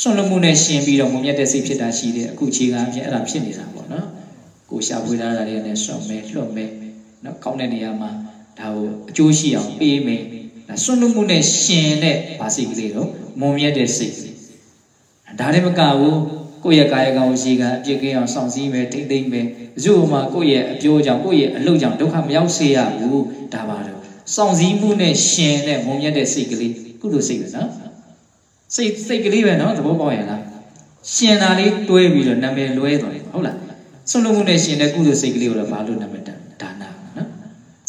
[SPEAKER 1] ဆွန့်လွတ်မှုနဲ့ရှင်ပြီးတော့မုံမြတ်တဲ့စိတ်ဖြစ်တာရှိတယ်အခုခြေခံအဖြစ်အဲ့ဒါဖြစ်နေတာပေါ့နော်ကိုရှာဖွေထားတာတွေနဲ့ဆွန့်မယ်လွတ်မယ်နော်ကောင်းတဲ့နေရာမှာဒါကိုအကျိုးရှိအောင်ပေးမယ်ဒါဆွန့်လွတ်မှုနဲ့ရှင်တဲ့ဗာစိတ်ကလေးတော့မုံမြတ်တဲ့စိတ်ဒါလည်းမကဘူး ကိုယ့်ရဲ့ကာယကံဝစီကံအပြစ်ကင်းအောင်စောင့်စည်းမယ်ထိမ့်သိမ့်မယ်အကျိုးမှာကိုယ့်ရဲ့အပြိုးကြောင့်ကိုယ့်ရဲ့အလုပ်ကြောင့်ဒုက္ခမရောက်စေရဘူးဒါပါတော့စောင့်စည်းမှုနဲ့ရှင်တဲ့မုံမြတ်တဲ့စိတ်ကလေးကုသိုလ်စိတ်ပဲနော်စိတ်စိတ်ကလေးပဲနော်သဘောပေါက်ရဲ့လားရှင်တာလေးတွဲပြီးတော့နာမည်လွဲသွားတယ်ဟုတ်လားဆုံးလုံးမှုနဲ့ရှင်တဲ့ကုသိုလ်စိတ်ကလေးကိုတော့ဘာလို့နာမည်တက်ဒါနာနော်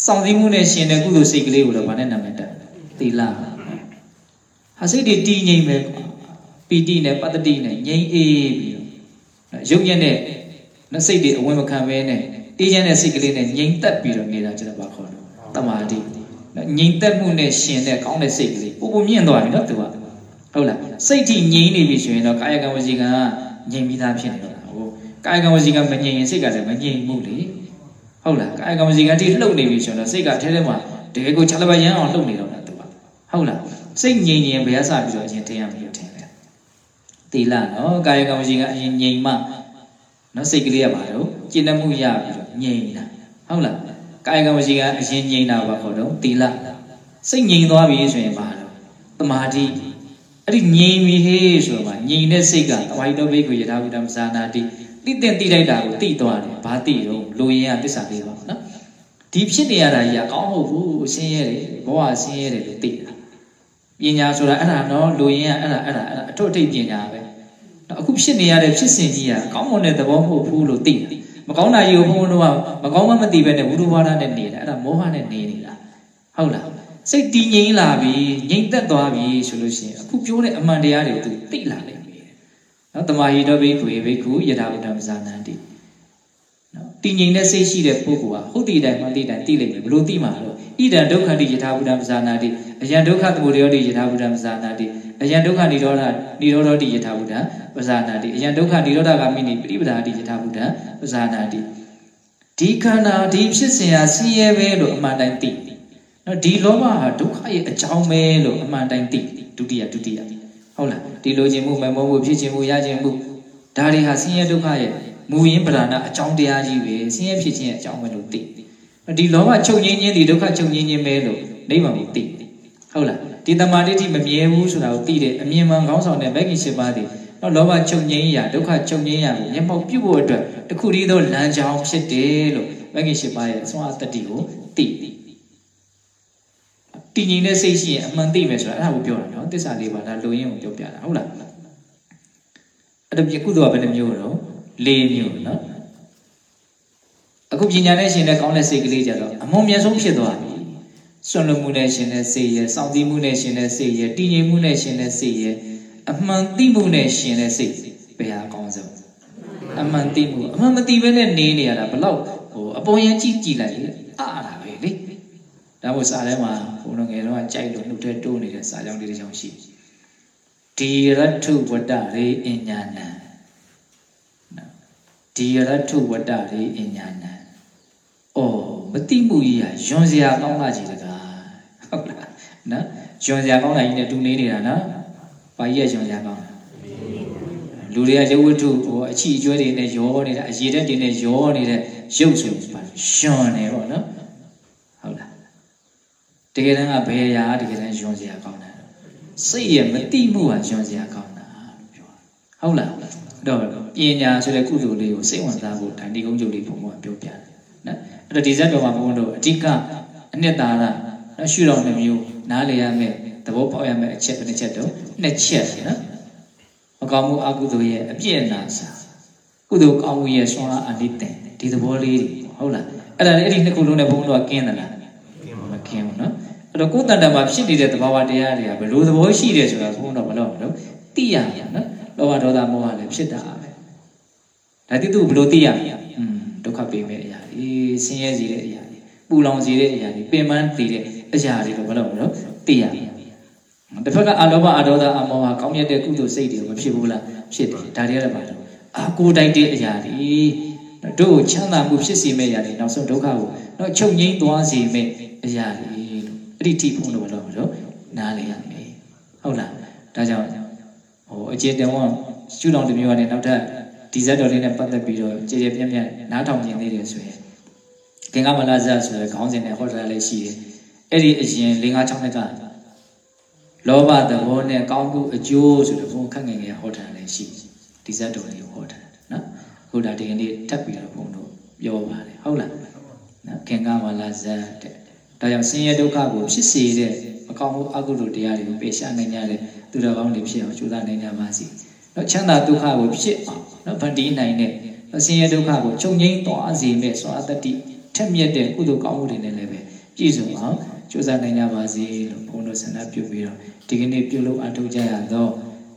[SPEAKER 1] စောင့်စည်းမှုနဲ့ရှင်တဲ့ကုသိုလ်စိတ်ကလေးကိုတော့ဘာနဲ့နာမည်တက်သီလဟာစိတ်တွေတည်ငြိမ်ပဲပီ တိနဲ့ပတ္တိနဲ့ငြိမ်အေးပြီးတော့ရုပ်ရည်နဲ့နှစိတ်တွေအဝင်မခံဘဲနဲ့အေးချမ်းတဲ့စိတ်ကလေးနဲ့ငြိမ်သက်ပြီးတော့နေတာကျွန်တော်ဘာခေါ်လို့တမာတိငြိမ်သက်မှုနဲ့ရှင်တဲ့ကောင်းတဲ့စိတ်ကလေးပို့ပို့မြင့်သွားပြီနော်သူကဟုတ်လားစိတ်ထိငြိမ်နေပြီဆိုရင်တော့ကာယကံဝစီကံကငြိမ်ပြီးသားဖြစ်နေတော့တာဟုတ်ကာယကံဝစီကံမငြိမ်ရင်စိတ်ကလည်းမငြိမ်ဘူးလေဟုတ်လားကာယကံဝစီကံထိလှုပ်နေပြီဆိုတော့စိတ်ကထဲထဲမှာတကယ်ကိုခြေလပရန်အောင်လှုပ်နေတော့တာသူကဟုတ်လားစိတ်ငြိမ်ရင်ဘယ်ရစပြီးတော့အရင်ထင်ရမလို့ထင် တယ်တီလာနော်ကာယကံဝစီကံအရင်ငြိမ်မှနော်စိတ်ကလေးရပါတော့ကျင့်တတ်မှုရပြီးတော့ငြိမ်တာဟုတ်လားကာယကံဝစီကအရင်ငြိမ်တာပါခေါ်တော့တီလာစိတ်ငြိမ်သွားပြီဆိုရင်ပါတော့တမာတိအဲ့ဒီငြိမ်ပြီဟေးဆိုတော့ငြိမ်တဲ့စိတ်ကတဝိတောဘိက္ခုယထာဝိတံဇာနာတိတိတင်တိလိုက်တာကိုတိသွားတယ်ဘာတိတော့လူရင်ကသစ္စာလေးပါနော်ဒီဖြစ်နေရတာကြီးကကောင်းဟုတ်ဘူးဆင်းရဲတယ်ဘဝဆင်းရဲတယ်လို့သိတာပညာဆိုတာအဲ့ဒါနော်လူရင်ကအဲ့ဒါအဲ့ဒါအဲ့ဒါအထွတ်အထိပ်ပညာပဲ အခုဖြစ်နေရတဲ့ဖြစ်စဉ်ကြီးကကောင်းမွန်တဲ့သဘောမဟုတ်ဘူးလို့သိတယ်မကောင်းတာကြီးကိုဘုန်းဘုန်းတို့ကမကောင်းမှမသိပဲနဲ့ဝုဒ္ဓဘာသာနဲ့နေတာအဲ့ဒါမောဟနဲ့နေနေတာဟုတ်လားစိတ်တည်ငြိမ်လာပြီငြိမ်သက်သွားပြီဆိုလို့ရှိရင်အခုပြောတဲ့အမှန်တရားတွေကိုသူသိလာနိုင်ပြီနော်တမဟိတောဘိက္ခုဘိက္ခုယထာဘုဒ္ဓမဇာနန္တိနော် တည်ငြိမ်တဲ့စိတ်ရှိတဲ့ပုဂ္ဂိုလ်ကဟုတ်တည်တိုင်းမှတည်တိုင်းသိလိမ့်မယ်ဘလို့သိမှာတော့ဣဒံဒုက္ခတိယထာဘုဒ္ဓမဇာနာတိအယံဒုက္ခသမုဒယောတိယထာဘုဒ္ဓမဇာနာတိအယံဒုက္ခនិရောဓនិရောဓတိယထာဘုဒ္ဓပဇာနာတိအယံဒုက္ခនិရောဓဂာမိနိပရိပဒါတိယထာဘုဒ္ဓပဇာနာတိဒီခန္ဓာဒီဖြစ်စဉ်ဟာဆင်းရဲပဲလို့အမှန်တိုင်းသိနော်ဒီလောဘဟာဒုက္ခရဲ့အကြောင်းပဲလို့အမှန်တိုင်းသိဒုတိယဒုတိယဟုတ်လားဒီလိုခြင်းမှုမမုန်းမှုဖြစ်ခြင်းမှုရခြင်းမှုဒါတွေဟာဆင်းရဲဒုက္ခရဲ့ မူရင်းပဓာနာအကြောင်းတရားကြီးပဲဆင်းရဲဖြစ်ခြင်းရဲ့အကြောင်းပဲလို့သိဒီလောဘချုပ်ငင်းခြင်းဒီဒုက္ခချုပ်ငင်းခြင်းပဲလို့နိဗ္ဗာန်ကိုသိဟုတ်လားဒီတမာတိတိမမြဲဘူးဆိုတာကိုသိတယ်အမြင်မှန်ခေါင်းဆောင်တဲ့မဂ္ဂင်၈ပါးဒီတော့လောဘချုပ်ငင်းရာဒုက္ခချုပ်ငင်းရာကိုမျက်မှောက်ပြုဖို့အတွက်တခုတည်းသောလမ်းကြောင်းဖြစ်တယ်လို့မဂ္ဂင်၈ပါးရဲ့အစွမ်းအတ္တိကိုသိတည်ငြိမ်တဲ့စိတ်ရှိရင်အမှန်သိမယ်ဆိုတာအဲ့ဒါကိုပြောတာနော်တစ္ဆာလေးပါဒါလိုရင်းကိုပြောပြတာဟုတ်လားအဲ့ဒါပြကုသိုလ်ကဘယ်နှမျိုးတော့ ၄မျိုးနော်အခုပညာနဲ့ရှင်တဲ့ကောင်းတဲ့စိတ်ကလေးကြတော့အမုံမြတ်ဆုံးဖြစ်သွားပြီစွန့်လွတ်မှုနဲ့ရှင်တဲ့စိတ်ရဲ့စောင့်တည်မှုနဲ့ရှင်တဲ့စိတ်ရဲ့တည်ငြိမ်မှုနဲ့ရှင်တဲ့စိတ်ရဲ့အမှန်သိမှုနဲ့ရှင်တဲ့စိတ်ဘယ်ဟာအကောင်းဆုံးအမှန်သိမှုအမှန်မသိဘဲနဲ့နေနေရတာဘလောက်ဟိုအပေါ်ယံကြည့်ကြည့်လိုက်လေအားတာပဲလေဒါမို့စာထဲမှာဘုန်းတော်ငယ်တော့ကြိုက်လို့နှုတ်ထဲတိုးနေတဲ့စာကြောင်းလေးတစ်ချောင်းရှိဒီရတ္ထုဝတ္တရေအညာဏံ ဒီရတ္ထုဝတ္တရေအညာဏံအော်မတိမှုကြီးဟာယွန်စရာကောင်းလာကြီးတကားဟုတ်လားနော်ယွန်စရာကောင်းလာကြီးနဲ့တူနေနေတာနော်ဘာကြီးကယွန်စရာကောင်းလဲလူတွေကရုပ်ဝတ္ထုဟိုအချီအကျွဲတွေနဲ့ရောနေတာအရေတက်တွေနဲ့ရောနေတဲ့ရုပ်ဆိုပါယွန်နေပေါ့နော်ဟုတ်လားတကယ်တမ်းကဘယ်ရာတကယ်တမ်းယွန်စရာကောင်းတာစိတ်ရဲ့မတိမှုဟာယွန်စရာကောင်းတာလို့ပြောတာဟုတ်လား တော့ပညာဆိုတဲ့ကုသိုလ်လေးကိုစိတ်ဝင်စားဖို့ဒါဒီကုန်းချုပ်လေးဘုံဘုံပြောပြတယ်နော်အဲ့တော့ဒီဇက်တော်မှာဘုန်းတို့အဓိကအနှစ်သာရနော်ရှုတော်နှမျိုးနားလည်ရမယ်သဘောပေါက်ရမယ်အချက်တစ်ချက်တော့နှစ်ချက်နော်မကောင်းမှုအကုသိုလ်ရဲ့အပြည့်အနာစာကုသိုလ်ကောင်းမှုရဲ့ဆွမ်းအားအနိတ္တဒီသဘောလေးတွေဟုတ်လားအဲ့ဒါလေအဲ့ဒီနှစ်ခုလုံးနဲ့ဘုန်းတို့ကကင်းသလားမကင်းဘူးနော်အဲ့တော့ကိုယ်တန်တမှာဖြစ်နေတဲ့သဘာဝတရားတွေကဘယ်လိုသဘောရှိတယ်ဆိုတာဘုန်းတော်မလို့မလို့သိရမှာနော် လောဘဒေါသမောဟလည်းဖြစ်တာပဲဒါတိသူဘယ်လိုသိရမှာอืมဒုက္ခပေးမဲ့အရာတွေဆင်းရဲစေတဲ့အရာတွေပူလောင်စေတဲ့အရာတွေပင်ပန်းစေတဲ့အရာတွေကိုဘယ်လိုမလို့သိရမှာတစ်ဖက်ကအလောဘအဒေါသအမောဟကောင်းမြတ်တဲ့ကုသိုလ်စိတ်တွေမဖြစ်ဘူးလားဖြစ်တယ်ဒါတွေလည်းပါတော့အာကိုတိုက်တဲ့အရာတွေတို့ချမ်းသာမှုဖြစ်စေမဲ့အရာတွေနောက်ဆုံးဒုက္ခကိုတော့ချုပ်ငိမ့်သွားစေမဲ့အရာတွေလို့အဲ့ဒီထိဖုံးလို့ဘယ်လိုမလို့နားလေရမယ်ဟုတ်လားဒါကြောင့် ဟိုအကျေတဝရှုတော်တစ်မျိုးကနေနောက်ထပ်ဒီဇက်တော်လေးနဲ့ပတ်သက်ပြီးတော့ကြည်ကြပြန့်ပြန့်နားထောင်နေသေးတယ်ဆိုရင်ကင်္ဂမလာဇဆိုတဲ့ခေါင်းစဉ်နဲ့ဟောထားလေးရှိတယ်အဲ့ဒီအရင်၄၅၆နှစ်ကလောဘသဘောနဲ့ကောင်းမှုအကျိုးဆိုတဲ့ဘုံခက်ငယ်ငယ်ဟောထားလေးရှိဒီဇက်တော်လေးကိုဟောထားတယ်နော်ခုဒါဒီကနေ့ထပ်ပြီးတော့ဘုံတို့ပြောပါတယ်ဟုတ်လားနော်ကင်္ဂမလာဇတဲ့ဒါကြောင့်ဆင်းရဲဒုက္ခကိုဖြစ်စေတဲ့မကောင်းမှုအကုသိုလ်တရားတွေကိုပယ်ရှားနိုင်ကြတဲ့ သူတော်ကောင်းတွေဖြစ်အောင်ကြိုးစားနိုင်ကြပါစေ။နော်ချမ်းသာဒုက္ခကိုဖြစ်အောင်နော်ဗန္ဒီနိုင်တဲ့ဆင်းရဲဒုက္ခကိုချုပ်ငြိမ်းသွားစေမဲ့စွာတတိထက်မြက်တဲ့ကုသိုလ်ကောင်းမှုတွေနဲ့လည်းပဲပြည့်စုံအောင်ကြိုးစားနိုင်ကြပါစေလို့ဘုန်းတော်ဆန္ဒပြုပြီးတော့ဒီကနေ့ပြုလုပ်အထောက်ကြရသော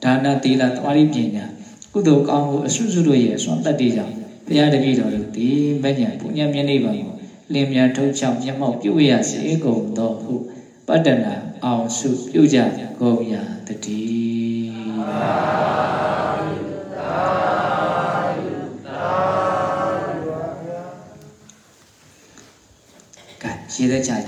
[SPEAKER 1] ဒါနသီလသမာဓိပညာကုသိုလ်ကောင်းမှုအစွတ်စွတ်တို့ရဲ့စွမ်းတတ်တဲ့ကြောင့်ဘုရားတပည့်တော်တို့ဒီမဉ္ဇဉ်ပုညမျက်နှိပ်ပါကိုလင်းမြန်ထုတ်ချောင်းမျက်မှောက်ပြုရစေကုန်သောဟုပတ္တနာအောင်စုပြုကြကုန်ရာ တည်းကဲရေသက်ချကြ